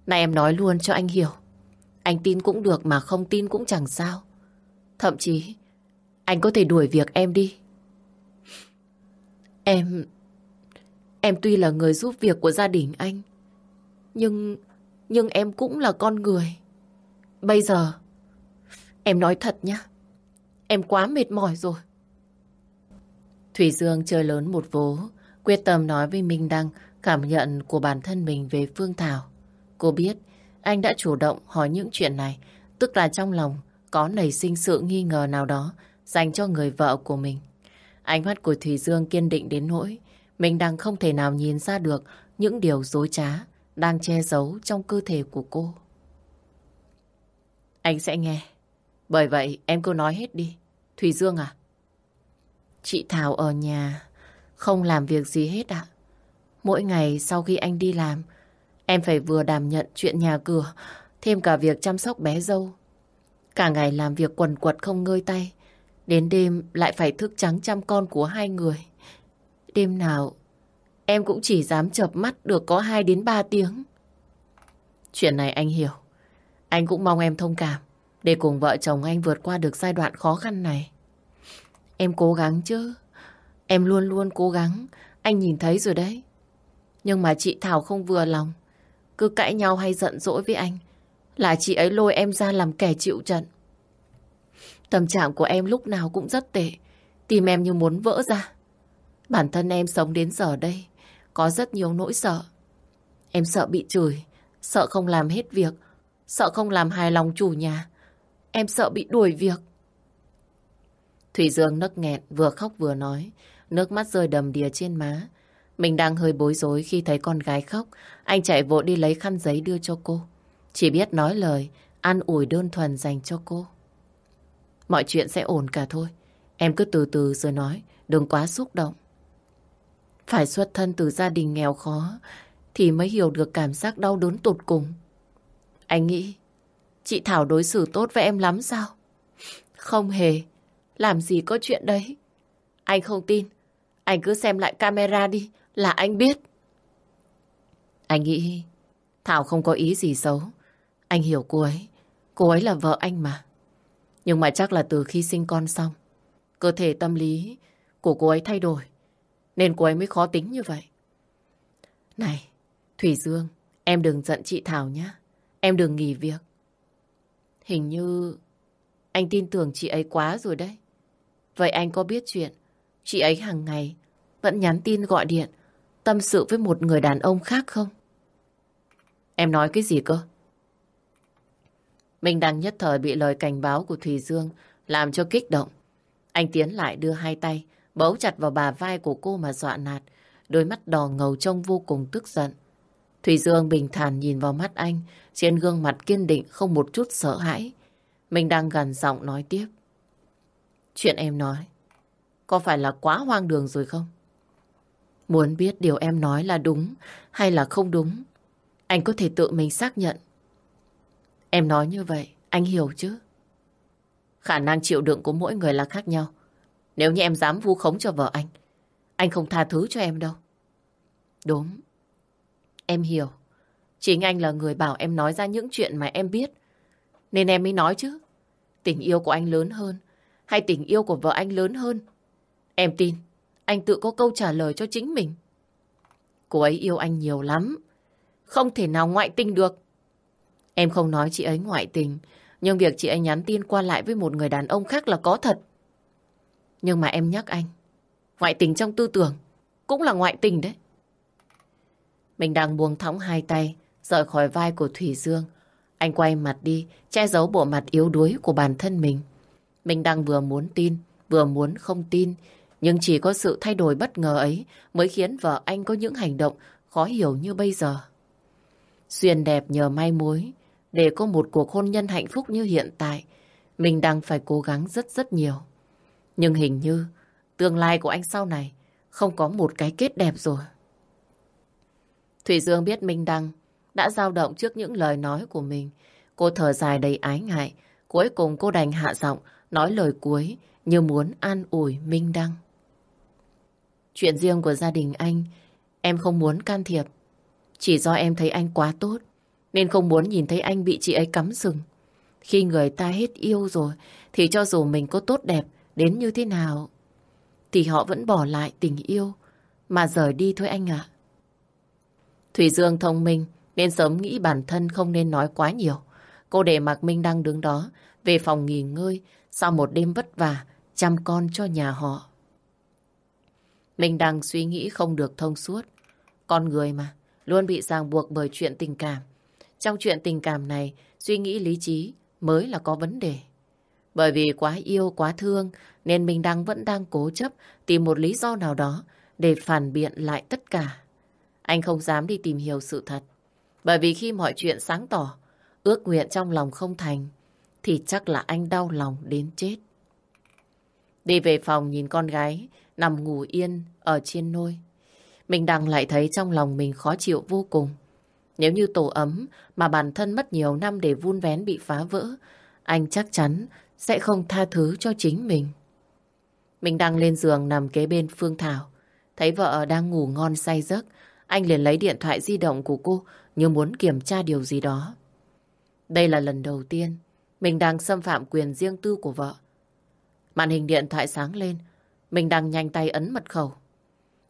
Này em nói luôn cho anh hiểu. Anh tin cũng được mà không tin cũng chẳng sao. Thậm chí, anh có thể đuổi việc em đi. Em... Em tuy là người giúp việc của gia đình anh, nhưng... Nhưng em cũng là con người. Bây giờ, em nói thật nhá. Em quá mệt mỏi rồi. Thủy Dương chơi lớn một vố, quyết tâm nói với Minh Đăng cảm nhận của bản thân mình về Phương Thảo. Cô biết anh đã chủ động hỏi những chuyện này, tức là trong lòng có nảy sinh sự nghi ngờ nào đó dành cho người vợ của mình. Ánh mắt của Thủy Dương kiên định đến nỗi mình đang không thể nào nhìn ra được những điều dối trá đang che giấu trong cơ thể của cô. Anh sẽ nghe. Bởi vậy em cứ nói hết đi. Thùy Dương à? Chị Thảo ở nhà không làm việc gì hết ạ. Mỗi ngày sau khi anh đi làm, em phải vừa đảm nhận chuyện nhà cửa, thêm cả việc chăm sóc bé dâu. Cả ngày làm việc quần quật không ngơi tay. Đến đêm lại phải thức trắng chăm con của hai người. Đêm nào em cũng chỉ dám chợp mắt được có 2 đến 3 tiếng. Chuyện này anh hiểu. Anh cũng mong em thông cảm để cùng vợ chồng anh vượt qua được giai đoạn khó khăn này. Em cố gắng chứ. Em luôn luôn cố gắng. Anh nhìn thấy rồi đấy. Nhưng mà chị Thảo không vừa lòng. Cứ cãi nhau hay giận dỗi với anh. Là chị ấy lôi em ra làm kẻ chịu trận. Tâm trạng của em lúc nào cũng rất tệ. Tim em như muốn vỡ ra. Bản thân em sống đến giờ đây. Có rất nhiều nỗi sợ. Em sợ bị chửi. Sợ không làm hết việc. Sợ không làm hài lòng chủ nhà. Em sợ bị đuổi việc. Thủy Dương nấc nghẹn, vừa khóc vừa nói. Nước mắt rơi đầm đìa trên má. Mình đang hơi bối rối khi thấy con gái khóc. Anh chạy vội đi lấy khăn giấy đưa cho cô. Chỉ biết nói lời, an ủi đơn thuần dành cho cô. Mọi chuyện sẽ ổn cả thôi. Em cứ từ từ rồi nói, đừng quá xúc động. Phải xuất thân từ gia đình nghèo khó thì mới hiểu được cảm giác đau đớn tột cùng. Anh nghĩ chị Thảo đối xử tốt với em lắm sao? Không hề. Làm gì có chuyện đấy. Anh không tin. Anh cứ xem lại camera đi là anh biết. Anh nghĩ Thảo không có ý gì xấu. Anh hiểu cô ấy. Cô ấy là vợ anh mà. Nhưng mà chắc là từ khi sinh con xong, cơ thể tâm lý của cô ấy thay đổi. Nên cô ấy mới khó tính như vậy. Này, Thủy Dương, em đừng giận chị Thảo nhé. Em đừng nghỉ việc. Hình như anh tin tưởng chị ấy quá rồi đấy. Vậy anh có biết chuyện chị ấy hàng ngày vẫn nhắn tin gọi điện tâm sự với một người đàn ông khác không? Em nói cái gì cơ? Mình đang nhất thời bị lời cảnh báo của Thùy Dương làm cho kích động. Anh tiến lại đưa hai tay, bấu chặt vào bà vai của cô mà dọa nạt. Đôi mắt đỏ ngầu trông vô cùng tức giận. Thùy Dương bình thản nhìn vào mắt anh, trên gương mặt kiên định không một chút sợ hãi. Mình đang gần giọng nói tiếp. Chuyện em nói, có phải là quá hoang đường rồi không? Muốn biết điều em nói là đúng hay là không đúng, anh có thể tự mình xác nhận. Em nói như vậy, anh hiểu chứ? Khả năng chịu đựng của mỗi người là khác nhau. Nếu như em dám vu khống cho vợ anh, anh không tha thứ cho em đâu. Đúng. Em hiểu. Chính anh là người bảo em nói ra những chuyện mà em biết. Nên em mới nói chứ. Tình yêu của anh lớn hơn hay tình yêu của vợ anh lớn hơn? Em tin anh tự có câu trả lời cho chính mình. Cô ấy yêu anh nhiều lắm. Không thể nào ngoại tình được. Em không nói chị ấy ngoại tình, nhưng việc chị ấy nhắn tin qua lại với một người đàn ông khác là có thật. Nhưng mà em nhắc anh, ngoại tình trong tư tưởng cũng là ngoại tình đấy. Mình đang buông thõng hai tay, rời khỏi vai của Thủy Dương. Anh quay mặt đi, che giấu bộ mặt yếu đuối của bản thân mình. Mình đang vừa muốn tin, vừa muốn không tin, nhưng chỉ có sự thay đổi bất ngờ ấy mới khiến vợ anh có những hành động khó hiểu như bây giờ. Xuyên đẹp nhờ may mối, để có một cuộc hôn nhân hạnh phúc như hiện tại, mình đang phải cố gắng rất rất nhiều. Nhưng hình như tương lai của anh sau này không có một cái kết đẹp rồi. Thủy Dương biết Minh Đăng đã dao động trước những lời nói của mình. Cô thở dài đầy ái ngại. Cuối cùng cô đành hạ giọng nói lời cuối như muốn an ủi Minh Đăng. Chuyện riêng của gia đình anh, em không muốn can thiệp. Chỉ do em thấy anh quá tốt, nên không muốn nhìn thấy anh bị chị ấy cắm sừng. Khi người ta hết yêu rồi, thì cho dù mình có tốt đẹp đến như thế nào, thì họ vẫn bỏ lại tình yêu mà rời đi thôi anh ạ. Thủy Dương thông minh, nên sớm nghĩ bản thân không nên nói quá nhiều. Cô để Mạc Minh đang đứng đó, về phòng nghỉ ngơi, sau một đêm vất vả, chăm con cho nhà họ. Mình đang suy nghĩ không được thông suốt. Con người mà, luôn bị ràng buộc bởi chuyện tình cảm. Trong chuyện tình cảm này, suy nghĩ lý trí mới là có vấn đề. Bởi vì quá yêu, quá thương, nên mình đang vẫn đang cố chấp tìm một lý do nào đó để phản biện lại tất cả. Anh không dám đi tìm hiểu sự thật. Bởi vì khi mọi chuyện sáng tỏ, ước nguyện trong lòng không thành, thì chắc là anh đau lòng đến chết. Đi về phòng nhìn con gái nằm ngủ yên ở trên nôi. Mình đang lại thấy trong lòng mình khó chịu vô cùng. Nếu như tổ ấm mà bản thân mất nhiều năm để vun vén bị phá vỡ, anh chắc chắn sẽ không tha thứ cho chính mình. Mình đang lên giường nằm kế bên Phương Thảo. Thấy vợ đang ngủ ngon say giấc, anh liền lấy điện thoại di động của cô như muốn kiểm tra điều gì đó. Đây là lần đầu tiên mình đang xâm phạm quyền riêng tư của vợ. Màn hình điện thoại sáng lên, mình đang nhanh tay ấn mật khẩu.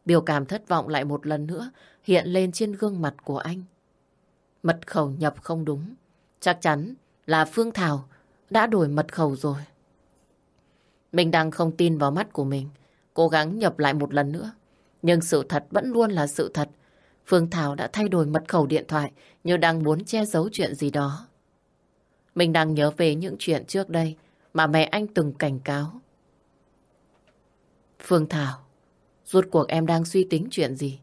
Biểu cảm thất vọng lại một lần nữa, hiện lên trên gương mặt của anh. Mật khẩu nhập không đúng. Chắc chắn là Phương Thảo đã đổi mật khẩu rồi. Mình đang không tin vào mắt của mình. Cố gắng nhập lại một lần nữa. Nhưng sự thật vẫn luôn là sự thật. Phương Thảo đã thay đổi mật khẩu điện thoại như đang muốn che giấu chuyện gì đó. Mình đang nhớ về những chuyện trước đây mà mẹ anh từng cảnh cáo. Phương Thảo, rốt cuộc em đang suy tính chuyện gì?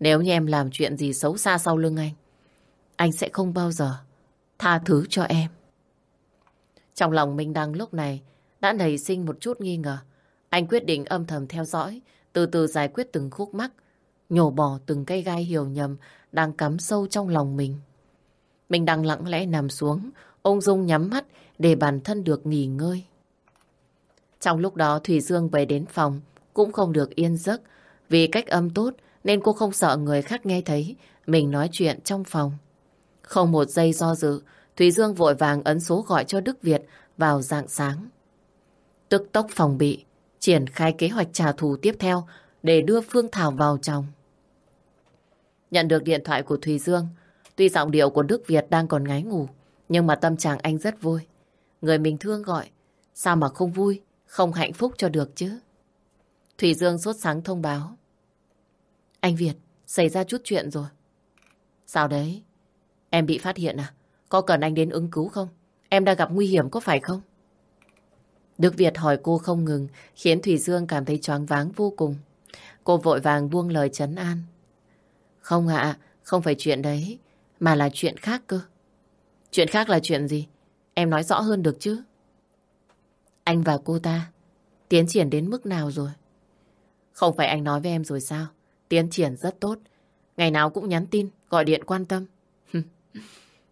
Nếu như em làm chuyện gì xấu xa sau lưng anh, anh sẽ không bao giờ tha thứ cho em. Trong lòng Minh Đăng lúc này đã nảy sinh một chút nghi ngờ. Anh quyết định âm thầm theo dõi, từ từ giải quyết từng khúc mắc, nhổ bỏ từng cây gai hiểu nhầm đang cắm sâu trong lòng mình. Minh Đăng lặng lẽ nằm xuống, ông dung nhắm mắt để bản thân được nghỉ ngơi. Trong lúc đó Thủy Dương về đến phòng cũng không được yên giấc vì cách âm tốt nên cô không sợ người khác nghe thấy mình nói chuyện trong phòng. Không một giây do dự, Thủy Dương vội vàng ấn số gọi cho Đức Việt vào dạng sáng. Tức tốc phòng bị, triển khai kế hoạch trả thù tiếp theo để đưa Phương Thảo vào trong. Nhận được điện thoại của Thùy Dương, tuy giọng điệu của Đức Việt đang còn ngái ngủ, nhưng mà tâm trạng anh rất vui. Người mình thương gọi, sao mà không vui, không hạnh phúc cho được chứ? Thủy Dương sốt sáng thông báo. Anh Việt, xảy ra chút chuyện rồi. Sao đấy? Em bị phát hiện à? Có cần anh đến ứng cứu không? Em đã gặp nguy hiểm có phải không? Đức Việt hỏi cô không ngừng, khiến Thủy Dương cảm thấy choáng váng vô cùng. Cô vội vàng buông lời chấn an. Không ạ, không phải chuyện đấy, mà là chuyện khác cơ. Chuyện khác là chuyện gì? Em nói rõ hơn được chứ? Anh và cô ta tiến triển đến mức nào rồi? Không phải anh nói với em rồi sao? Tiến triển rất tốt. Ngày nào cũng nhắn tin, gọi điện quan tâm.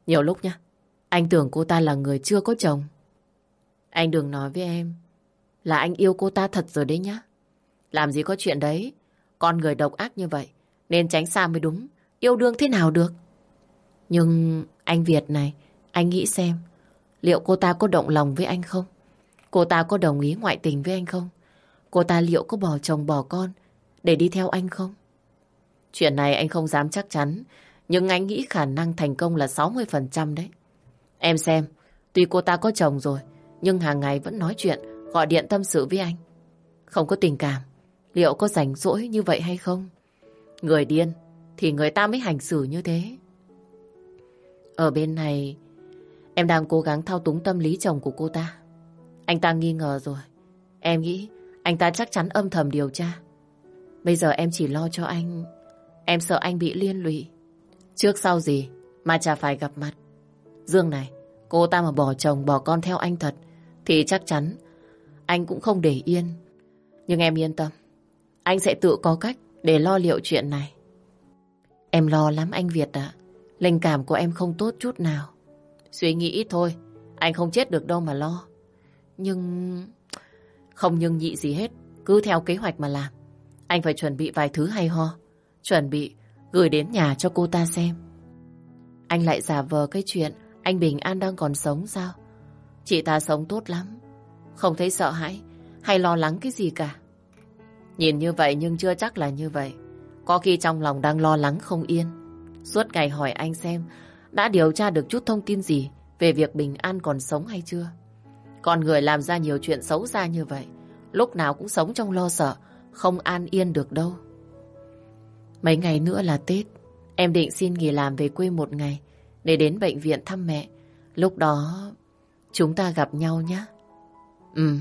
Nhiều lúc nhá, anh tưởng cô ta là người chưa có chồng. Anh đừng nói với em là anh yêu cô ta thật rồi đấy nhá. Làm gì có chuyện đấy. Con người độc ác như vậy nên tránh xa mới đúng. Yêu đương thế nào được? Nhưng anh Việt này, anh nghĩ xem liệu cô ta có động lòng với anh không? Cô ta có đồng ý ngoại tình với anh không? Cô ta liệu có bỏ chồng bỏ con để đi theo anh không? Chuyện này anh không dám chắc chắn nhưng anh nghĩ khả năng thành công là 60% đấy. Em xem, tuy cô ta có chồng rồi, nhưng hàng ngày vẫn nói chuyện, gọi điện tâm sự với anh. Không có tình cảm, liệu có rảnh rỗi như vậy hay không? Người điên, thì người ta mới hành xử như thế. Ở bên này, em đang cố gắng thao túng tâm lý chồng của cô ta. Anh ta nghi ngờ rồi. Em nghĩ anh ta chắc chắn âm thầm điều tra. Bây giờ em chỉ lo cho anh. Em sợ anh bị liên lụy. Trước sau gì mà chả phải gặp mặt. Dương này, cô ta mà bỏ chồng bỏ con theo anh thật thì chắc chắn anh cũng không để yên. Nhưng em yên tâm, anh sẽ tự có cách để lo liệu chuyện này. Em lo lắm anh Việt ạ. Linh cảm của em không tốt chút nào. Suy nghĩ ít thôi, anh không chết được đâu mà lo. Nhưng... Không nhưng nhị gì hết, cứ theo kế hoạch mà làm. Anh phải chuẩn bị vài thứ hay ho. Chuẩn bị gửi đến nhà cho cô ta xem. Anh lại giả vờ cái chuyện anh Bình An đang còn sống sao? Chị ta sống tốt lắm, không thấy sợ hãi hay lo lắng cái gì cả. Nhìn như vậy nhưng chưa chắc là như vậy. Có khi trong lòng đang lo lắng không yên. Suốt ngày hỏi anh xem đã điều tra được chút thông tin gì về việc Bình An còn sống hay chưa. Con người làm ra nhiều chuyện xấu xa như vậy, lúc nào cũng sống trong lo sợ, không an yên được đâu. Mấy ngày nữa là Tết, em định xin nghỉ làm về quê một ngày để đến bệnh viện thăm mẹ. Lúc đó chúng ta gặp nhau nhé. Ừ.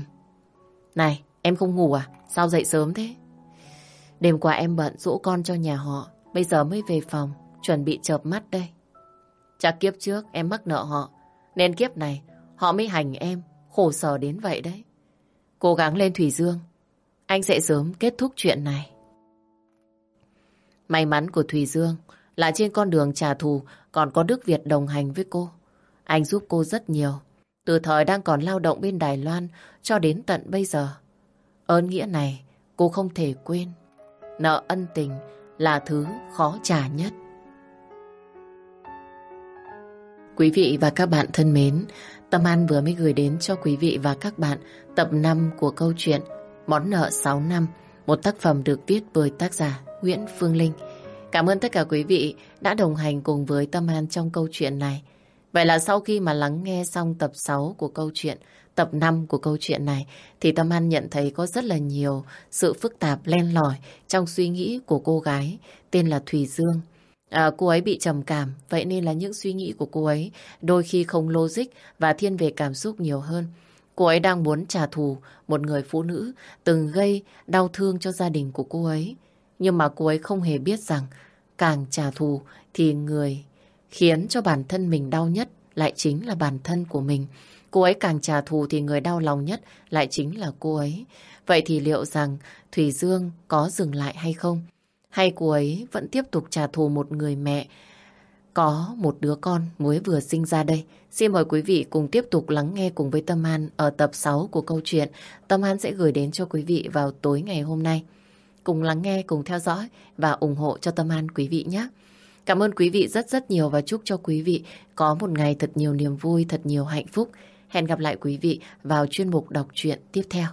Này, em không ngủ à? Sao dậy sớm thế? Đêm qua em bận dỗ con cho nhà họ, bây giờ mới về phòng, chuẩn bị chợp mắt đây. Chắc kiếp trước em mắc nợ họ, nên kiếp này họ mới hành em, khổ sở đến vậy đấy. Cố gắng lên Thủy Dương, anh sẽ sớm kết thúc chuyện này. May mắn của Thùy Dương là trên con đường trả thù còn có Đức Việt đồng hành với cô. Anh giúp cô rất nhiều. Từ thời đang còn lao động bên Đài Loan cho đến tận bây giờ. Ơn nghĩa này cô không thể quên. Nợ ân tình là thứ khó trả nhất. Quý vị và các bạn thân mến, Tâm An vừa mới gửi đến cho quý vị và các bạn tập 5 của câu chuyện Món nợ 6 năm, một tác phẩm được viết bởi tác giả Nguyễn Phương Linh. Cảm ơn tất cả quý vị đã đồng hành cùng với Tâm An trong câu chuyện này. Vậy là sau khi mà lắng nghe xong tập 6 của câu chuyện, tập 5 của câu chuyện này, thì Tâm An nhận thấy có rất là nhiều sự phức tạp len lỏi trong suy nghĩ của cô gái tên là Thùy Dương. À, cô ấy bị trầm cảm, vậy nên là những suy nghĩ của cô ấy đôi khi không logic và thiên về cảm xúc nhiều hơn. Cô ấy đang muốn trả thù một người phụ nữ từng gây đau thương cho gia đình của cô ấy. Nhưng mà cô ấy không hề biết rằng càng trả thù thì người khiến cho bản thân mình đau nhất lại chính là bản thân của mình. Cô ấy càng trả thù thì người đau lòng nhất lại chính là cô ấy. Vậy thì liệu rằng Thủy Dương có dừng lại hay không? Hay cô ấy vẫn tiếp tục trả thù một người mẹ có một đứa con mới vừa sinh ra đây. Xin mời quý vị cùng tiếp tục lắng nghe cùng với Tâm An ở tập 6 của câu chuyện Tâm An sẽ gửi đến cho quý vị vào tối ngày hôm nay. Cùng lắng nghe, cùng theo dõi và ủng hộ cho Tâm An quý vị nhé. Cảm ơn quý vị rất rất nhiều và chúc cho quý vị có một ngày thật nhiều niềm vui, thật nhiều hạnh phúc. Hẹn gặp lại quý vị vào chuyên mục đọc truyện tiếp theo.